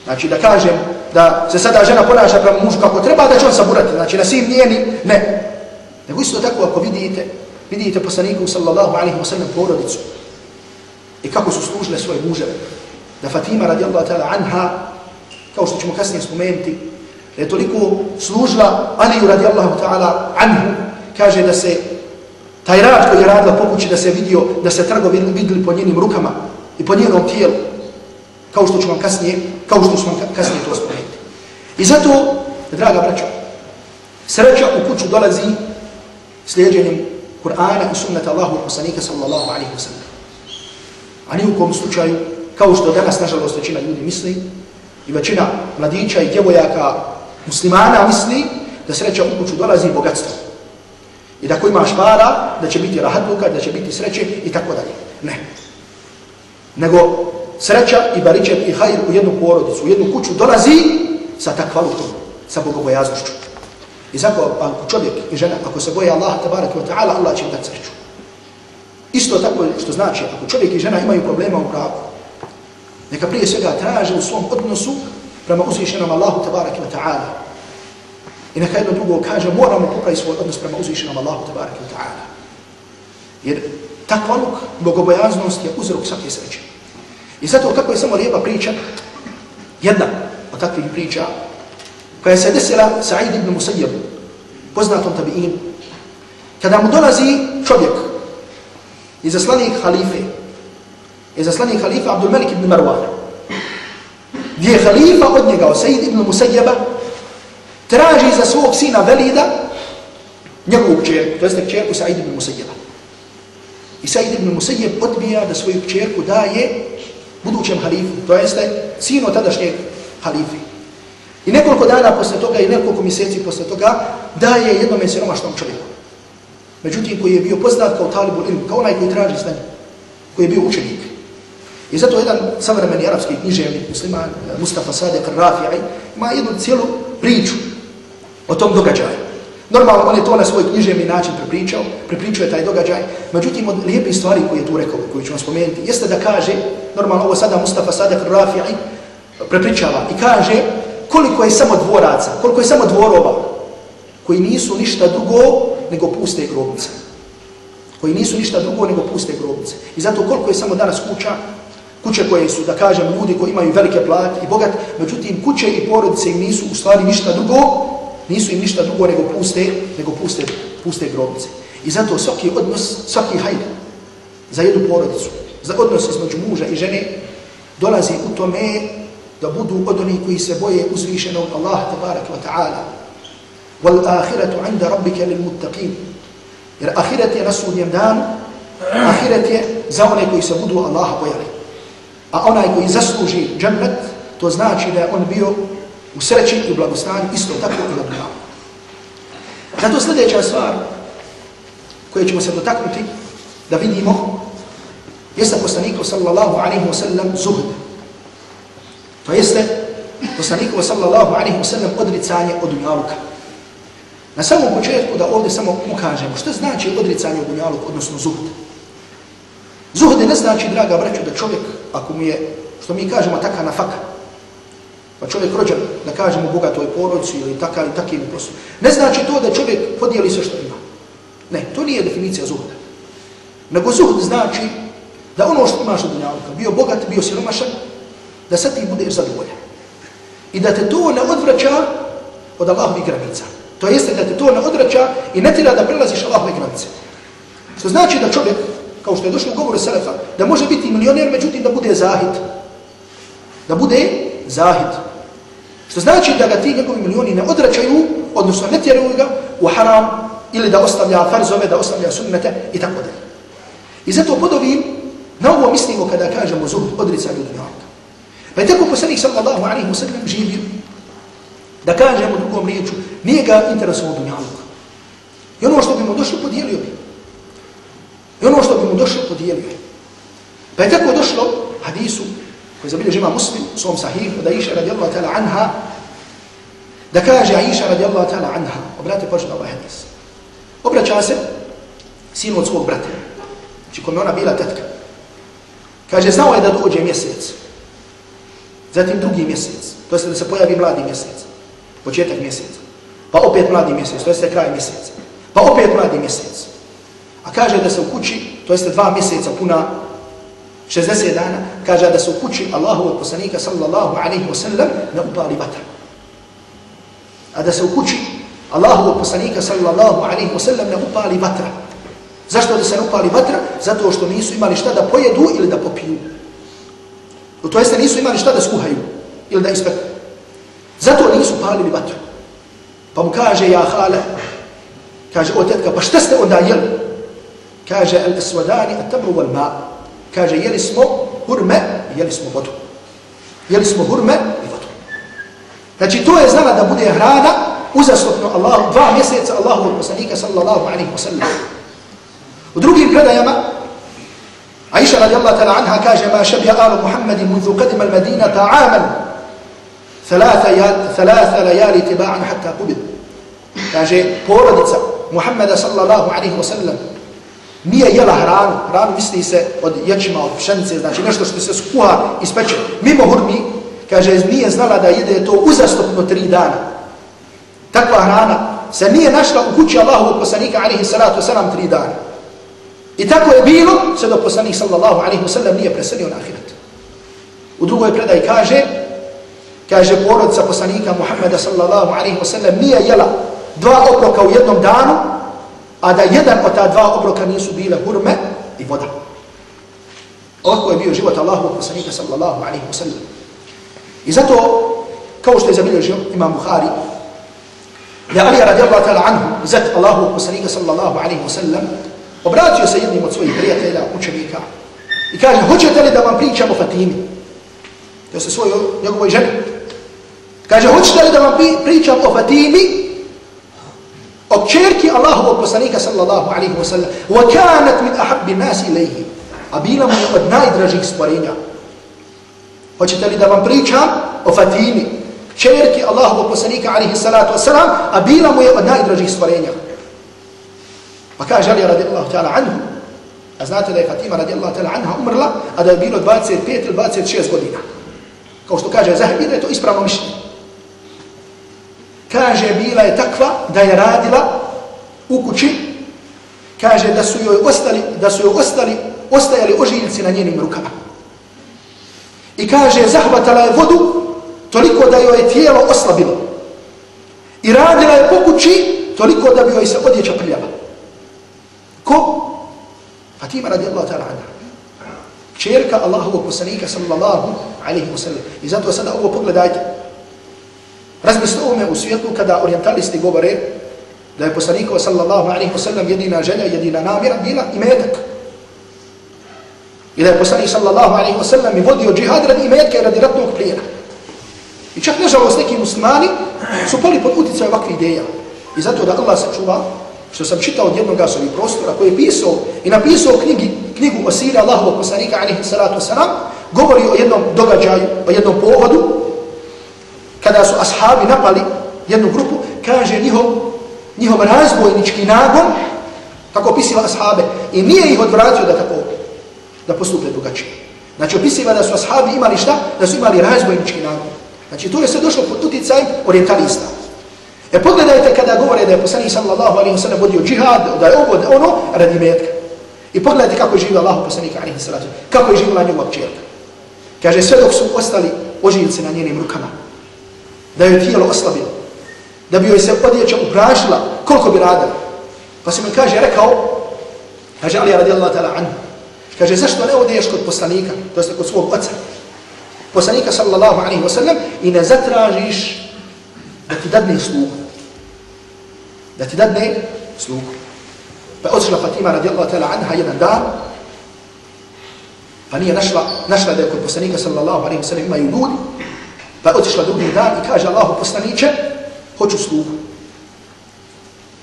znači da kažem da se sada žena ponaša prema mužu kako treba, da će on saburati, znači na svim njeni, ne. Nego isto tako ako vidite, vidite poslaniku sallallahu alaihi wa sallam porodicu i kako su služile svoje muževe. Da Fatima radijallahu ta'ala anha, kao što ćemo kasnije spomenuti, da je toliko služila Aliju radijallahu ta'ala anhu, kaže da se taj rad koji je radila po kući da se vidio, da se trgo vidjeli po njenim rukama i po njenom tijelu, kao što ću vam kasnije, kao što ću vam kasnije to spomenuti. I zato, draga braćo, sreća u kuću dolazi slijedženjem Kur'ana i sunnata Allahu poslanika sallallahu alaihi wa sallam. A ni u kom slučaju, kao što danas, nažalost, većina ljudi misli, i većina mladića i djevojaka muslimana misli, da sreća u kuću dolazi bogatstvo. I da ako imaš para, da će biti rahatluka, da će biti sreće i tako dalje. Ne. Nego sreća i baričet i hajr u jednu porodicu, u jednu kuću dolazi sa takvalukom, sa bogobojaznošću. I zato ako čovjek i žena, ako se boje Allaha tabarak wa ta'ala, Allah će im dati sreću. Isto tako što znači, ako čovjek i žena imaju problema u braku, neka prije svega traže u svom odnosu prema uzvišenom Allahu, tabarak wa ta'ala. I neka jedno drugo kaže, moramo popraviti svoj odnos prema uzvišenom Allahu, tabaraka wa ta'ala. Jer takva luk, bogobojaznost je uzrok svake sreće. I zato kako je samo lijepa priča, jedna od takvih priča, koja se desila Sa'id ibn Musayyab, poznatom tabi'in, kada mu dolazi čovjek iz zaslanih halife, iz zaslanih halife Abdul Malik ibn Marwan, gdje je halifa od njega, Sa'id ibn Musayyaba, traži za svog sina Velida njegovu kćerku, to jeste kćerku Sa'id ibn Musayyeba. I Sa'id ibn Musayyeb odbija da svoju kćerku daje budućem halifu, to jeste sino tadašnjeg halifi. I nekoliko dana posle toga i nekoliko mjeseci posle toga daje jednom siromašnom čovjeku. Međutim, koji je bio poznat kao talibul ilm, kao onaj koji traži znanje, koji je bio učenik. I zato jedan savremeni arapski književnik, musliman, eh, Mustafa Sadek Rafi'i, ima jednu cijelu priču o tom događaju. Normalno, on je to na svoj književni način prepričao, prepričao je taj događaj. Međutim, od lijepih stvari koje je tu rekao, koje ću vam spomenuti, jeste da kaže, normalno ovo sada Mustafa Sadek Rafi'i prepričava i kaže koliko je samo dvoraca, koliko je samo dvorova, koji nisu ništa drugo nego puste grobnice. Koji nisu ništa drugo nego puste grobnice. I zato koliko je samo danas kuća, kuće koje su, da kažem, ljudi koji imaju velike plate i bogat, međutim, kuće i porodice im nisu u stvari ništa drugo, nisu im ništa drugo nego puste, nego puste, puste grobnice. I zato svaki odnos, svaki hajde za jednu porodicu, za odnos između muža i žene, dolazi u tome da budu od onih koji se boje uzvišenog Allaha tabarak wa ta'ala. Wal ahiratu inda rabbika lil muttaqin. Jer ahiret je na sudnjem danu, ahiret je za one koji se budu Allaha bojali. A onaj koji zasluži džennet, to znači da je on bio u sreći i blagostanju isto tako i na dunjavu. Zato sljedeća stvar koje ćemo se dotaknuti da vidimo jeste poslanikov sallallahu alaihi wa sallam zuhd. To jeste poslanikov sallallahu alaihi wa sallam odricanje od dunjaluka. Na samom početku da ovdje samo ukažemo što znači odricanje od dunjaluka, odnosno zuhd. Zuhd ne znači, draga braću, da čovjek, ako mu je, što mi kažemo, taka nafaka, pa čovjek rođen, da kažemo, bogatoj porodici ili takav i takim poslu, ne znači to da čovjek podijeli sve što ima. Ne, to nije definicija zuhda. Nego zuhd znači da ono što imaš od dunjavka, bio bogat, bio siromašan, da sad ti budeš zadovoljan. I da te to ne odvraća od Allahovih granica. To jeste da te to ne odvraća i ne tira da prelaziš Allahove granice. Što znači da čovjek, kao što je došlo u govoru Selefa, da može biti milioner, međutim da bude zahid. Da bude zahid. Što znači da ga ti njegovi milioni ne odvraćaju, odnosno ne tjeruju ga u haram ili da ostavlja farzove, da ostavlja sunnete i tako dalje. I zato podovim, na ovo mislimo kada kažemo zuhd, odricanje od dunjavka. Pa je tako poslanik sallallahu alaihi wa sallam živio, da kažemo drugom riječu, nije ga interesovao dunjavka. I ono što bi mu došlo, podijelio bi. I ono što bi mu došlo, podijelio bi. Pa je tako došlo hadisu koji zabilježi ima muslim u svom sahihu da iša radijallahu ta'ala anha da kaže Aisha radijallahu ta'ala anha obrate počne ovaj hadis. Obraća se sinu od svog brata. Znači kome ona bila tetka. Kaže, znao je da dođe mjesec. Zatim drugi mjesec. To je da se pojavi mladi mjesec. Početak mjeseca. Pa opet mladi mjesec. To je kraj mjeseca. Pa opet mladi mjesec. A kaže da se u kući, to jeste dva mjeseca puna 60 dana, kaže da su u kući Allahovog poslanika sallallahu alaihi wa sallam ne upali vatra. A da se u kući Allahovog poslanika sallallahu alaihi wa sallam ne upali vatra. Zašto da se ne upali vatra? Zato što nisu imali šta da pojedu ili da popiju. To jeste nisu imali šta da skuhaju ili da ispeku. Zato nisu palili vatru. Pa mu kaže, ja hale, kaže, o tetka, pa šta ste onda jeli? Kaže, el esvadani, at tamru wal ma. Kaže, jeli smo hurme, jeli smo vodu. Jeli smo hurme i vodu. Znači, to je znala da bude hrana uzastopno Allahu, dva mjeseca Allahu poslanika sallallahu alaihi wa sallam. U drugim predajama, Aisha radijallahu ta'ala anha kaže, ma šabja alu Muhammedin munzu qadima al-Madina ta'aman thalatha layali tiba'an hatta qubid. Kaže, porodica Muhammeda sallallahu alaihi wa sallam nije jela hranu, hranu misli se od ječima, od pšenice, znači nešto što se skuha i speče, mimo hurmi, kaže, nije znala da jede to uzastopno tri dana. Takva hrana se nije našla u kući Allahovog poslanika alihi salatu wasalam tri dana. I tako je bilo, sve do poslanik sallallahu alihi wasallam, nije preselio na ahiret. U drugoj predaj kaže, kaže porodca poslanika Muhammeda sallallahu alihi wasallam, nije jela dva obroka u jednom danu, a da jedan od ta dva obroka nisu bile hurme i voda. Ovako je bio život Allahu poslanika sallallahu alaihi wa sallam. I zato, kao što je zabilježio imam Bukhari, da Ali radijallahu ta'ala anhu, zet Allahu poslanika sallallahu alaihi wa sallam, obratio se jednim od svojih prijatelja, učenika, i kaže, hoćete li da vam pričam o Fatimi? To se svojoj njegovoj ženi. Kaže, hoćete li da vam pričam o Fatimi? O čerki Allahovog poslanika sallallahu alaihi wa sallam. Wa kanat min ahabbi nasi ilaihi. A bila mu je od najdražih stvorenja. Hoćete li da vam pričam o Fatimi? Čerki Allahovog poslanika alaihi salatu wa sallam. A bila mu je od najdražih stvorenja. Pa kaže Ali radijallahu ta'ala anhu, a znate da je Fatima radijallahu ta'ala anha umrla, a da je bilo 25 ili 26 godina. Kao što kaže Zahabi, da je to ispravno mišljenje. Kaže, bila je takva da je radila u kući, kaže da su joj ostali, da su joj ostali, ostajali ožiljci na njenim rukama. I kaže, zahvatala je vodu toliko da joj je tijelo oslabilo. I radila je po kući toliko da bi joj se odjeća prljava. Ko? Pa Fatima radijallahu ta'ala anha. Čerka Allahovog poslanika sallallahu alaihi wa sallam. I zato sada ovo pogledajte. Razmislite ovome u svijetu kada orientalisti govore da je poslanikova sallallahu alaihi wa sallam jedina želja, jedina namjera bila imetak. I da je poslanik sallallahu alaihi wa sallam i vodio džihad radi imetka i radi ratnog plijena. I čak nežalost neki muslimani su pali pod utjecaj ovakvih ideja. I zato da Allah sačuva, što sam čitao od jednog gasovih prostora koji je pisao i napisao knjigi, knjigu o siri Allahovog poslanika alaihi salatu wasalam, govori o jednom događaju, o jednom pohodu, kada su ashabi napali jednu grupu, kaže njihov, njihov razbojnički nagon, kako opisiva ashabe, i nije ih odvratio da tako, da postupe drugačije. Znači opisiva da su ashabi imali šta? Da su imali razbojnički nagon. Znači to je sve došlo pod uticaj orientalista. E pogledajte kada govore da je poslanik sallallahu alaihi wa sallam vodio džihad, da je ovo, da ono, radi metka. I pogledajte kako je živio Allah poslanik alaihi sallatu, kako je živila njegova čerka. Kaže, sve dok su ostali oživci na njenim rukama, da je tijelo oslabilo, da bi joj se odjeća uprašila, koliko bi radila. Pa se mi kaže, rekao, kaže Ali radijallahu ta'ala anhu, kaže, zašto ne odeješ kod poslanika, to je kod svog oca, poslanika sallallahu alaihi wa sallam, i ne zatražiš da ti dadne sluhu. Da ti dadne sluhu. Pa odšla Fatima radijallahu ta'ala anha jedan dan, pa nije našla, našla da je kod poslanika sallallahu alaihi wa sallam imaju ljudi, pa otišla drugi dan i kaže Allahu poslaniće, hoću slugu.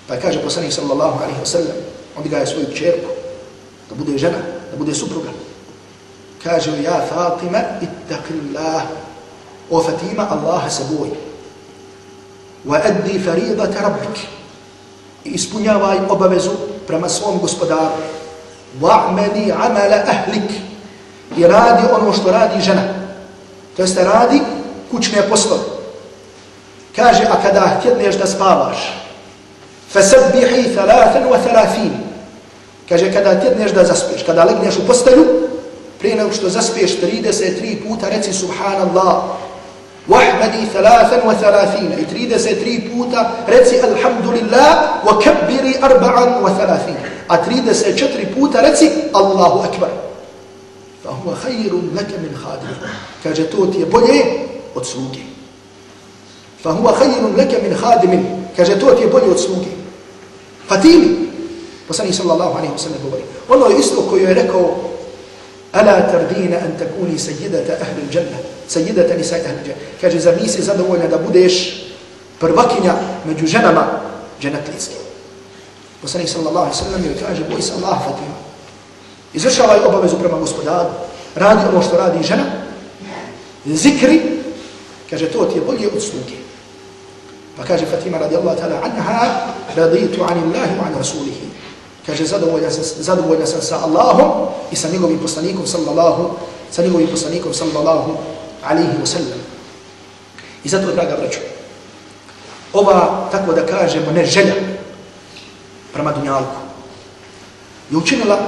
Pa kaže poslanik sallallahu alaihi wa sallam, on ga je svoju čerku, da bude žena, da bude supruga. Kaže joj, ja Fatima, ittaqillah, o Fatima, Allaha se boj. Wa addi faridata rabbik. I ispunjavaj obavezu prema svom gospodaru. Wa'mali amala ahlik. I radi ono što radi žena. To jeste radi kućne poslove. Kaže, a kada htjedneš da spavaš, fasabbihi ثَلَاثًا وَثَلَاثِينَ. Kaže, kada htjedneš da zaspiješ, kada legneš u postelju, prije nego što zaspiješ 33 puta, reci subhanallah, وَحْمَدِي ثَلَاثًا وَثَلَاثِينَ. I 33 puta reci alhamdulillah, wa أَرْبَعًا وَثَلَاثِينَ. A 34 puta reci Allahu akbar. Fa huwa لَكَ مِنْ min. Kaže, to ti je bolje od sluge. Fa huwa khayrun laka min khadimin. Kaže, to ti je bolje od sluge. Pa Fatimi. Poslanik sallallahu alejhi wa sallam govori, ono je isto koju je rekao, ala tardina an takuni sayyidata ahli al-jannah, sayyidata nisa ahli al-jannah. Kaže, zar nisi zadovoljna da budeš prvakinja među ženama dženatlijski. Poslanik sallallahu alejhi wa sallam je kaže, boj se Allah, Fatima. Izvršavaj obavezu prema gospodaru, radi ono što radi žena, zikri, kaže, to ti je bolje od sluge. Pa kaže Fatima radijallahu ta'ala anha, raditu anillahi wa an rasulihi. Kaže, zadovoljna sam, zadovoljna sam sa Allahom i sa njegovim poslanikom sallallahu, sa njegovim poslanikom sallallahu alaihi wa sallam. I zato, draga braću, ova, tako da kažemo, ne želja prema dunjalku, je učinila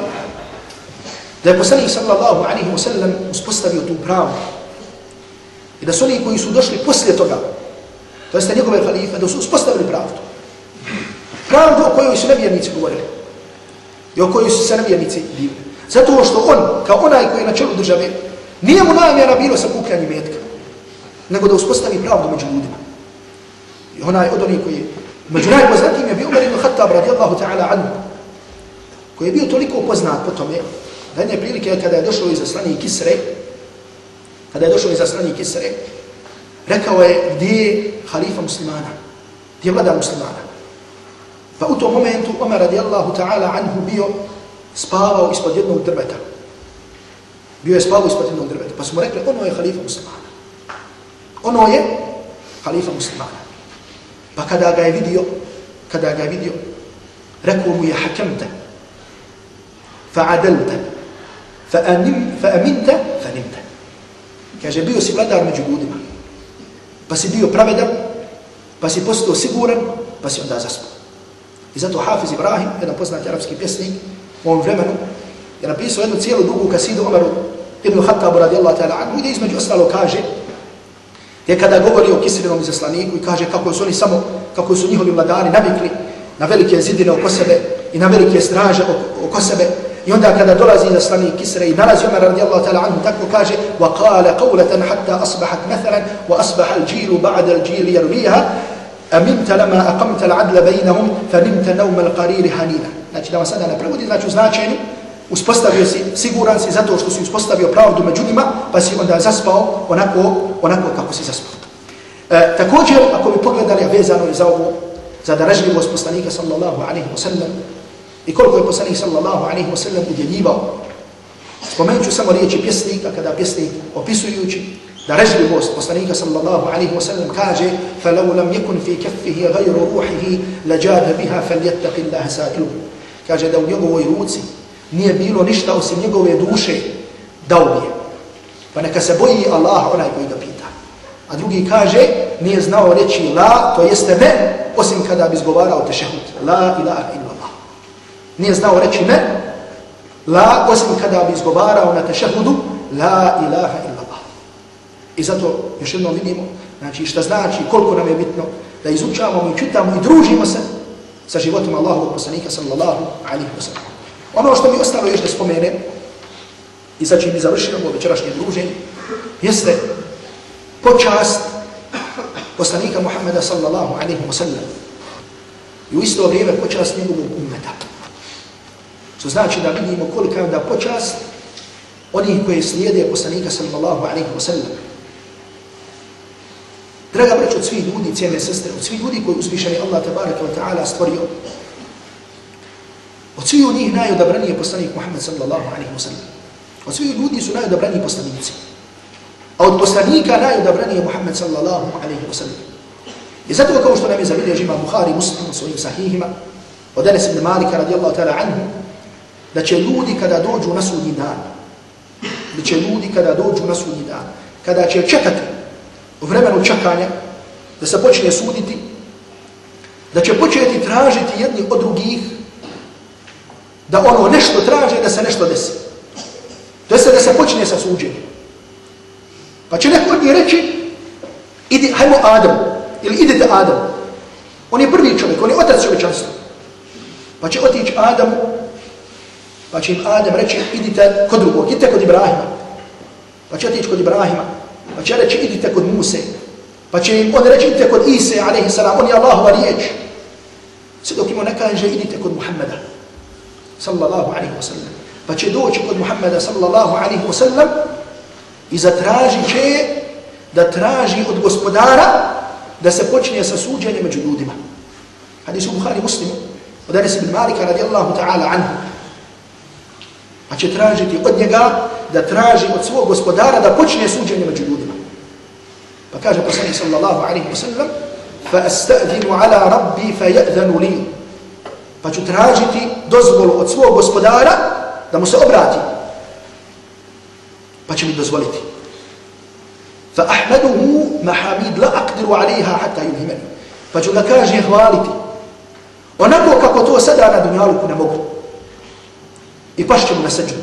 da je poslanik sallallahu alaihi wa sallam uspostavio tu pravu da su oni koji su došli poslije toga, to jeste njegove halife, da su uspostavili pravdu. Pravdu o kojoj su nevjernici govorili. I o kojoj su se nevjernici divili. Zato što on, kao onaj koji je na čelu države, nije mu namjera bilo sakupljanje metka, nego da uspostavi pravdu među ljudima. I onaj od onih koji, među najpoznatijim je bio Umar ibn Khattab radijallahu ta'ala anhu, koji je bio toliko poznat po tome, da jedne prilike kada je došao iz Aslani Kisre, kada je došao iz Aslani Kisre, rekao je gdje je halifa muslimana, gdje je vlada muslimana. Pa u tom momentu Omer radijallahu ta'ala anhu bio spavao ispod jednog drveta. Bio je spavao ispod jednog drveta. Pa smo rekli, ono je halifa muslimana. Ono je halifa muslimana. Pa kada ga je vidio, kada ga je vidio, rekao mu je hakemte, fa'adelte, fa'aminte, fa'nimte. Kaže, bio si vladar među ljudima. Pa si bio pravedan, pa si postao siguran, pa si onda zaspao. I zato Hafiz Ibrahim, jedan poznati arapski pjesnik, u ovom vremenu, je napisao jednu cijelu dugu kasidu Omeru ibn Khattabu radijallahu ta'ala anhu, gdje između ostalo kaže, je kada govori o Kisrinom izaslaniku i kaže kako su oni samo, kako su njihovi vladari navikli na velike zidine oko sebe i na velike straže oko sebe, I onda kada dolazi za slani Kisre i nalazi Umar radijallahu ta'ala anhu, tako kaže وَقَالَ قَوْلَةً حَتَّى أَصْبَحَتْ مَثَلًا وَأَصْبَحَ الْجِيلُ بَعْدَ الْجِيلِ يَرْوِيهَا أَمِمْتَ لَمَا أَقَمْتَ الْعَدْلَ بَيْنَهُمْ فَنِمْتَ نَوْمَ الْقَرِيرِ حَنِينَ Znači da vam sada ne prevodi, znači u značenju, uspostavio si, siguran si zato što si uspostavio pravdu među njima, pa si onda zaspao onako, onako kako si zaspao. E, također, ako bi pogledali, vezano je za ovo, za daražljivost poslanika sallallahu alaihi wa sallam, I koliko je poslanik sallallahu alaihi wa sallam udjeljivao. Spomenut ću samo riječi pjesnika, kada pjesnik opisujući da režljivost poslanika sallallahu alaihi wa sallam kaže فَلَوْ لَمْ يَكُنْ فِي كَفِّهِ غَيْرُ رُوحِهِ لَجَادَ بِهَا فَلْيَتَّقِ اللَّهَ سَائِلُهُ Kaže da u njegovoj ruci nije bilo ništa osim njegove duše da ubije. Pa neka se boji Allah onaj koji ga pita. A drugi kaže nije znao reći la, to jeste ne, osim kada bi zgovarao tešehut. La ilaha illa nije znao reći ne, la, osim kada bi izgovarao na tešahudu, la ilaha illallah. I zato još jednom vidimo, znači šta znači, koliko nam je bitno da izučavamo i čitamo i družimo se sa životom Allahovog poslanika sallallahu alaihi wa sallam. Ono što mi ostalo još da spomenem, i za čim mi završimo ovo večerašnje druženje, jeste počast poslanika Muhammeda sallallahu alaihi wa sallam. I u isto vrijeme počast njegovog ummeta. Što znači da vidimo kolika je onda počast onih koje slijede poslanika sallallahu alaihi wa sallam. Draga braćo, od svih ljudi, cijene sestre, od svih ljudi koji uzvišeni Allah tabaraka wa ta'ala stvorio, od svih njih najodabraniji je poslanik Muhammed sallallahu alaihi wa sallam. Od svih ljudi su najodabraniji poslanici. A od poslanika najodabraniji je Muhammed sallallahu alaihi wa sallam. I zato kao što nam je zabilježi ima Bukhari muslim u svojim sahihima, od Anas ibn Malika radijallahu ta'ala anhu, da će ljudi kada dođu na sudnji dan, da će ljudi kada dođu na sudnji dan, kada će čekati u vremenu čekanja da se počne suditi, da će početi tražiti jedni od drugih da ono nešto traže da se nešto desi. To je da se počne sa suđenjem. Pa će neko od njih reći, idi, hajmo Adam, ili idete Adam. On je prvi čovjek, on je otac čovječanstva. Pa će otići Adamu, pa će im Adem reći, idite kod drugog, idite kod Ibrahima. Pa će otići kod Ibrahima, pa će reći, idite kod Muse. Pa će im on reći, idite kod Ise, a.s. salam, on je Allahova riječ. Sve dok im on ne kaže, idite kod Muhammeda, sallallahu alaihi wa sallam. Pa će doći kod Muhammeda, sallallahu alaihi wa sallam, i zatraži će da traži od gospodara da se počne sa suđenjem među ljudima. Hadis u Bukhari muslimu, od Anas ibn Malika radijallahu ta'ala anhu. Pa će tražiti od njega da traži od svog gospodara da počne suđenje među ljudima. Pa kaže poslanik sallallahu alaihi wa sallam, ala rabbi fa ja'zanu li. Pa ću tražiti dozvolu od svog gospodara da mu se obrati. Pa će mi dozvoliti. Ahmaduhu mahamid la aqdiru alaiha hatta yuhimani. Pa ću ga kaže hvaliti. Onako kako to sada na dunjaluku ne mogu. I pašće mu na seđu.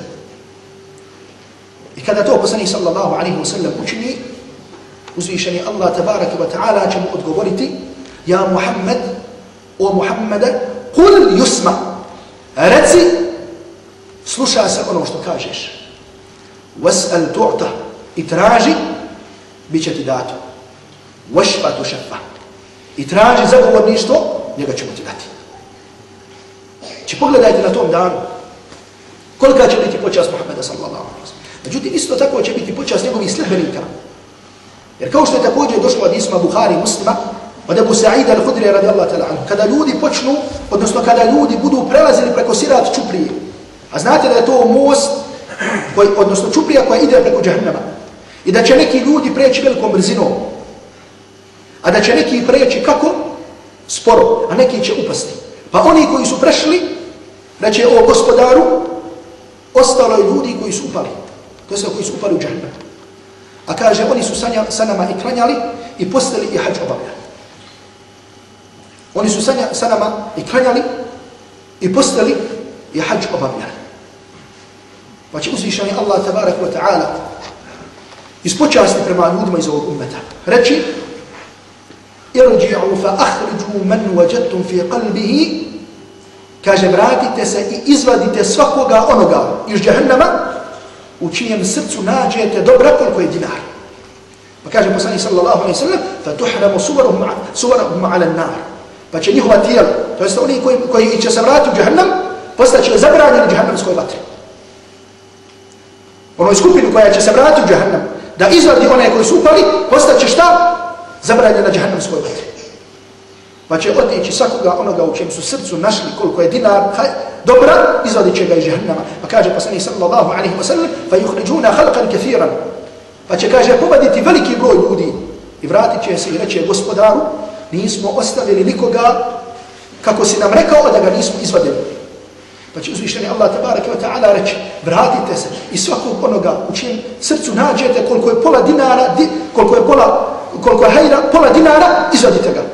I kada to poslani sallallahu alaihi wa sallam učini, uzvišeni Allah tabaraka wa ta'ala će mu odgovoriti, Ja Muhammed, o Muhammede, kul yusma, reci, sluša se ono što kažeš. Was'al tu'ta, i traži, bit će ti dato. Washfa tu šefa. I traži zagovorništvo, njega ćemo ti dati. Či pogledajte na tom danu, kolika će biti počast Muhammeda sallallahu alaihi wa sallam. Međutim, isto tako će biti počast njegovih sljedbenika. Jer kao što je također došlo od isma Bukhari muslima, od Abu Sa'ida al-Hudri radijallahu ta'la anhu, kada ljudi počnu, odnosno kada ljudi budu prelazili preko sirat čuprije, a znate da je to most, koji, odnosno čuprija koja ide preko džahnama, i da će neki ljudi preći velikom brzinom, a da će neki preći kako? Sporo, a neki će upasti. Pa oni koji su prešli, da će o gospodaru, ostalo je ljudi koji su upali. To se koji su upali u džahnem. A kaže, oni su sanja, sa nama i klanjali i postali i hađ obavljali. Oni su sanja, sa nama i klanjali i postali i hađ obavljali. Pa će uzvišeni Allah tabarak wa ta'ala ispočasti prema ljudima iz ovog ummeta. Reći, irđi'u fa ahriđu man wajadtum fi qalbihi kaže, vratite se i izvadite svakoga onoga iz džahnama u čijem srcu nađete dobra koliko je dinar. Pa kaže poslani sallallahu alaihi sallam, fa tuhramu suvarahum ala nar. Pa će njihova tijela, to jest oni koji, koji će se vratiti u džahannam, postaće zabranjeni džahannamskoj vatri. Onoj skupinu koja će se vratiti u džahannam, da izvadi one koji su upali, postaće šta? Zabranjena džahannamskoj vatri. Pa će otići svakoga onoga u čijem su srcu našli koliko je dinar, haj, dobra, izvadit će ga iz jehannama. Pa kaže poslanih sallallahu alaihi wa sallam, fa yuhriđuna halkan kathiran. Pa će, kaže, pobaditi veliki broj ljudi i vratit će se i reće gospodaru, nismo ostavili nikoga kako si nam rekao da ga nismo izvadili. Pa će uzvišeni Allah tabaraka wa ta'ala reći, vratite se i svakog onoga u čijem srcu nađete koliko je pola dinara, di, koliko je pola, koliko je hajra, pola dinara, izvadite ga.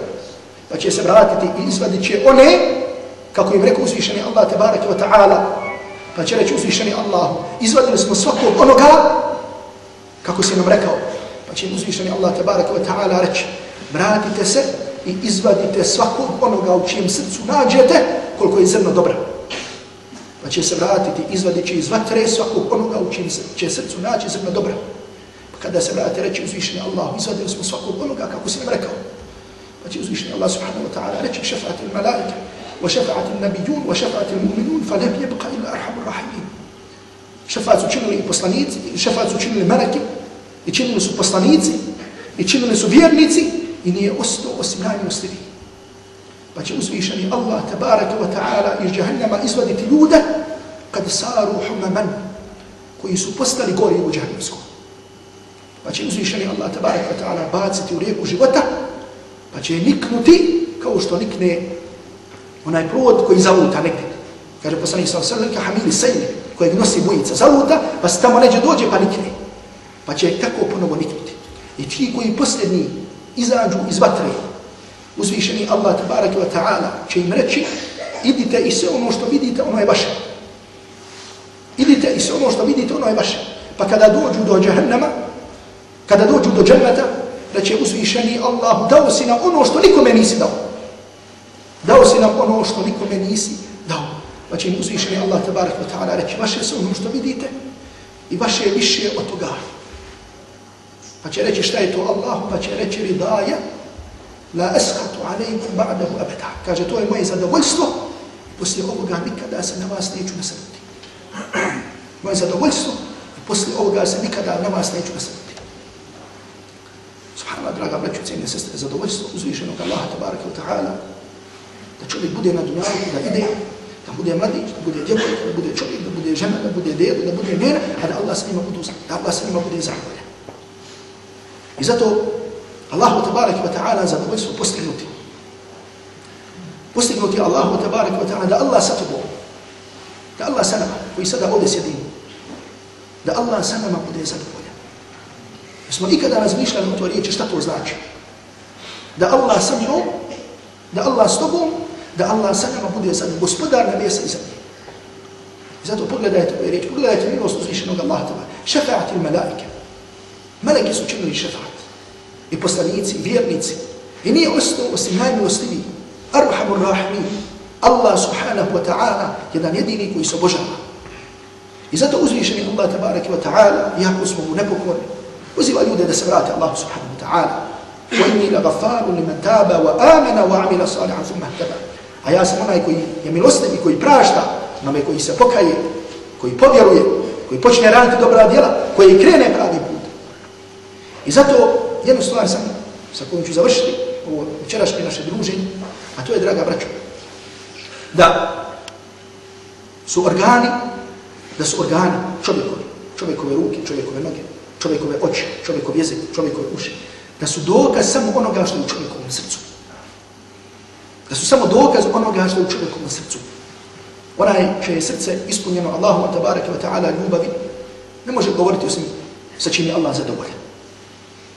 Pa će se vratiti i izvadit će one kako im rekao uzvišeni Allah tebareke wa ta'ala, pa će reći uzvišeni Allah, izvadili smo svakog onoga, kako si nam rekao, pa će im uzvišeni Allah tebareke wa ta'ala reći, vratite se i izvadite svakog onoga u čijem srcu nađete koliko je zrno dobra. Pa će se vratiti, izvadit će iz vatre svakog onoga u čijem će srcu naći zrno dobra. Pa kada se vratite, reći uzvišeni Allah, izvadili smo svakog onoga kako si nam rekao. Allah subhanahu wa ta'ala reći šefati il malaika, وشفعت النبيون وشفعت المؤمنون فلم يبقى إلا أرحم الراحمين شفاعت učinili i poslanici, šefaat su učinili meleki, i činili su poslanici, i činili su vjernici, i nije ostao osim najmilostiviji. Pa će uzvišeni Allah tabaraka wa ta'ala iz jahannama izvaditi ljude kad saru humaman koji su postali gori u jahannamskom. Pa će uzvišeni Allah tabaraka wa ta'ala baciti u rijeku života pa će niknuti kao što nikne onaj plod koji zavuta negdje. Kaže poslanik sa sallam ka hamili sejne kojeg nosi bujica zavuta pa se tamo neđe dođe pa nikne. Pa će tako ponovo niknuti. I ti koji posljednji izađu iz vatre uzvišeni Allah tabaraka wa ta'ala će im reći idite i sve ono što vidite ono je vaše. Idite i sve ono što vidite ono je vaše. Pa kada dođu do jahannama, kada dođu do džennata, da će uzvišeni Allah dao si nam ono što nikome nisi dao. Dao si nam ono što nikome nisi dao. Pa će im uzvišeni Allah tabarak wa ta'ala reći vaše su ono što vidite i vaše je više od toga. Pa će reći šta je to Allah, pa će reći ridaja la eskatu alaikum ba'dahu abada. Kaže to je moje zadovoljstvo i poslije ovoga nikada se na vas neću nasrti. [clears throat] moje zadovoljstvo i poslije ovoga se nikada na vas neću nasrti. Subhanallah, draga braću, cijenje sestre, zadovoljstvo uzvišenog Allaha, tabaraka wa ta'ala, da čovjek bude na dunjavu, da ide, da bude mladić, da bude djevoj, da bude čovjek, da bude žena, da bude dedo, da bude nena, a da Allah sa njima bude, da Allah sa njima bude zahvaljen. I zato Allahu tabaraka wa ta'ala zadovoljstvo postignuti. Postignuti Allahu tabaraka wa ta'ala da Allah sa tobom, da Allah sa nama, koji sada ovdje sjedimo, da Allah sa nama bude zadovoljen. Jesmo ikada razmišljali o to riječi šta to znači? Da Allah sa njom, da Allah s tobom, da Allah sa nama bude sad gospodar na mjesa i zemlje. I zato pogledajte ove riječi, pogledajte milost uzvišenog Allaha teba. Šefaat il melaike. Meleki su činili šefaat. I poslanici, i vjernici. I nije ostao osim najmilostiviji. Arhamur rahimin. Allah subhanahu wa ta'ala jedan jedini koji se obožava. I zato uzvišeni Allah tabaraki wa ta'ala, jako smo mu nepokorni, Poziva ljude da se vrate Allahu subhanahu wa ta'ala. وَإِنِّي لَغَفَارٌ لِمَنْ تَابَ وَآمَنَ taba صَالِحًا ثُمَّ wa. A ja sam onaj koji je milostiv i koji prašta, onome koji se pokaje, koji povjeruje, koji počne raditi dobra djela, koji krene pravi put. I zato jednu stvar sam sa kojom ću završiti ovo večerašnje naše druženje, a to je, draga braćo, da su organi, da su organi čovjekovi, čovjekove ruke, čovjekove noge, čovjekove oči, čovjekov jezik, čovjekove uši, da su dokaz samo onoga što je u čovjekovom srcu. Da su samo dokaz onoga što je u čovjekovom srcu. Onaj čije je srce ispunjeno Allahuma tabaraka wa ta'ala ljubavi, ne može govoriti osim sa čim je Allah zadovoljen.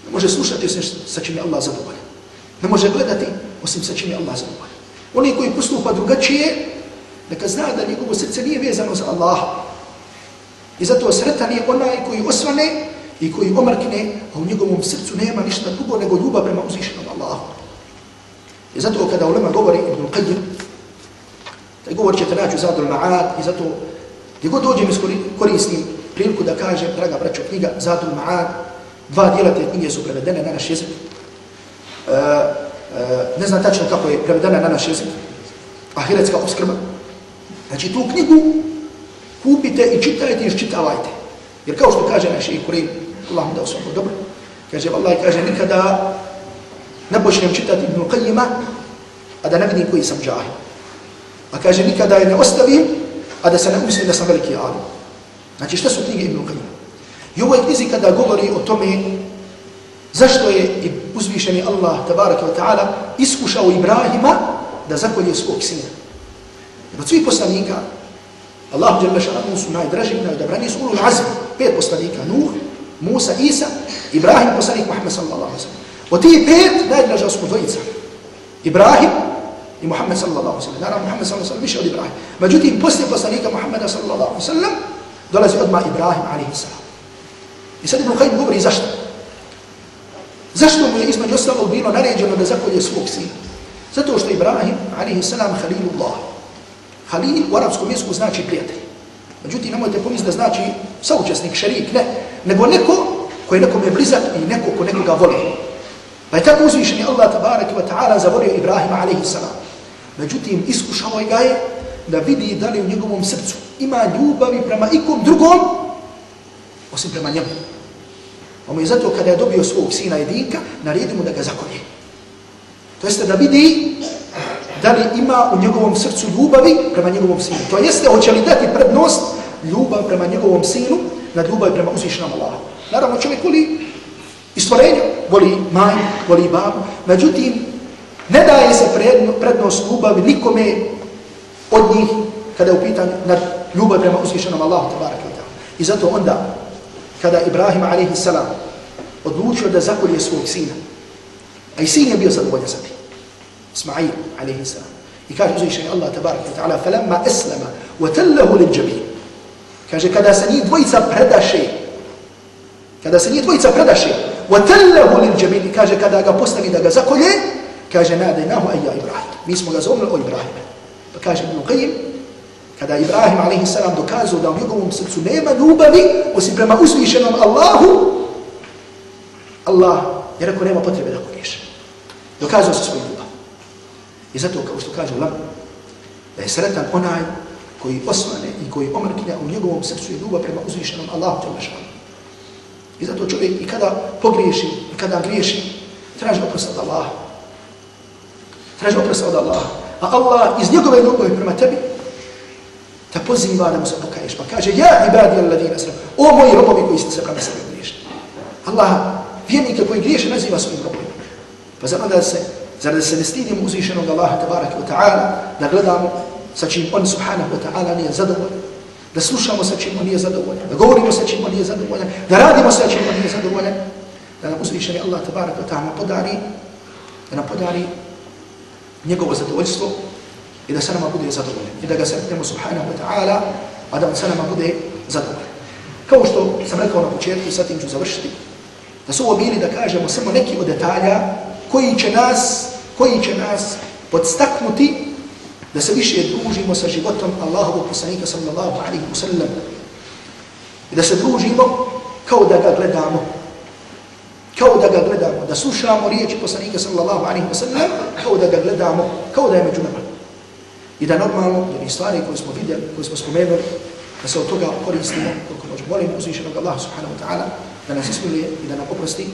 Ne može slušati osim sa čim je Allah zadovoljen. Ne može gledati osim sa čim je Allah zadovoljen. Oni koji postupa drugačije, neka zna da njegovo srce nije vezano za Allaha. I zato sretan je onaj koji osvane i koji omrkne, a u njegovom srcu nema ništa drugo nego ljubav prema uzvišenom Allahu. I zato kada ulema govori Ibn Qayyim, taj govor ćete naći u Zadul Ma'ad i zato gdje god dođem koristim priliku da kažem, draga braćo, knjiga Zadul Ma'ad, dva dijela te knjige su prevedene na naš jezik. Uh, uh, ne znam tačno kako je prevedena na naš jezik, ahiretska oskrba. Znači tu knjigu kupite i čitajte i iščitavajte. Jer kao što kaže naš i Allah mu dao svako dobro. Kaže, Allah kaže, nikada ne počnem čitati Ibn Qayyima, a da ne vidim koji sam džahil. A kaže, nikada je ne ostavim, a da se ne umislim da sam veliki alim. Znači, šta su knjige Ibn Qayyima? I u ovoj knjizi kada govori o tome zašto je uzvišeni Allah, tabaraka wa ta'ala, iskušao Ibrahima da zakolje svog sina. Jer od svih poslanika, Allah su najdraži, najdobraniji su ulul azmi, pet poslanika, Nuh, Musa, Isa, Ibrahim, poslanik Muhammed sallallahu alaihi wasallam. Od tih pet najdraža su dvojica. Ibrahim i Muhammed sallallahu alaihi wasallam. Naravno, Muhammed sallallahu alaihi wasallam više od Ibrahim. Međutim, poslije poslanika Muhammeda sallallahu alaihi wa sallam dolazi odmah Ibrahim alaihi sallam. I sad Ibn Khayyim govori zašto. Zašto mu je između ostalog bilo naređeno da zakolje svog sina? Zato što Ibrahim alaihi salam, halilullah. Halil u arabskom jeziku znači prijatelj. Međutim, nemojte pomisliti da znači saučesnik, šerik, ne. Nego neko koji je blizak i neko ko nekoga voli. Pa je tako uzvišen Allah tabarak wa ta'ala zavolio Ibrahima alaihi salam. Međutim, iskušao ga je da vidi da li u njegovom srcu ima ljubavi prema ikom drugom, osim prema njemu. Pa mu je zato kada je dobio svog sina jedinka, naredio mu da ga zakolje. To jeste da vidi da li ima u njegovom srcu ljubavi prema njegovom sinu. To jeste hoće li dati prednost ljubav prema njegovom sinu nad ljubav prema uzvišenom Allahu. Naravno čovjek voli i istvorenje, voli maj, voli babu, međutim ne daje se prednost ljubavi nikome od njih kada je u pitanju nad ljubav prema uzvišenom Allahu tabaraka wa ta'ala. I zato onda kada Ibrahim a.s. salam odlučio da zakolje svog sina, a i sin je bio zadovoljan za tim, إسماعيل عليه السلام. يكاد زي شيء الله تبارك وتعالى. فلما أسلم وتله للجبين. كاجي كذا سنيد ويتا بردا شيء كذا سنيد ويتا بردا شيء وتله للجبين. كاجي كذا جا بوسنا بيدا جا زكولي كاجي ناديناه أي إبراهيم. مي اسمه؟ جزوم الأول إبراهيم. فكاجي ابن القيم. كذا إبراهيم عليه السلام دكازو دام يقوم مسلسل نيمة نوبني. وسيبما أسمي شنم الله. الله. يركو نيمة بطري بدا كونيش دكازو سسوين I zato, kao što kaže Lam, da je sretan onaj koji osmane i koji omrkne u njegovom srcu je ljubav prema uzvišenom Allahu te uvašanu. I zato čovjek i kada pogriješi, i kada griješi, traži oprost od Allaha. Traži oprost od Allaha. A Allah iz njegove ljubavi prema tebi te poziva da mu se pokaješ. Pa kaže, ja ibadi alladina sram, o moji robovi koji ste se prema sebi griješni. Allah vjernike koji griješe naziva svojim robovima. Pa zar da se, zar da se ne stidimo uzvišenog Allaha tabaraka wa ta'ala, da gledamo sa čim on subhanahu wa ta'ala nije zadovoljan, da slušamo sa čim on nije zadovoljan, da govorimo sa čim on nije zadovoljan, da radimo sa čim on nije zadovoljan, da nam uzvišeni Allah tabaraka wa ta'ala podari, da nam podari njegovo zadovoljstvo i da se nama bude zadovoljan. I da ga sretnemo subhanahu wa ta'ala, a da se nama bude zadovoljan. Kao što sam rekao na početku, sad tim ću završiti, da su ovo bili da kažemo samo neki od detalja koji će nas, koji će nas podstaknuti da se više družimo sa životom Allahovog poslanika sallallahu alaihi wa sallam. I da se družimo kao da ga gledamo. Kao da ga gledamo, da slušamo riječi poslanika sallallahu alaihi wa sallam, kao da ga gledamo, kao da je među nama. I da normalno, jer stvari koje smo vidjeli, koje smo spomenuli, da se od toga koristimo, koliko možemo, molim uzvišenog Allah subhanahu wa ta'ala, da nas ismilije i da nam oprosti,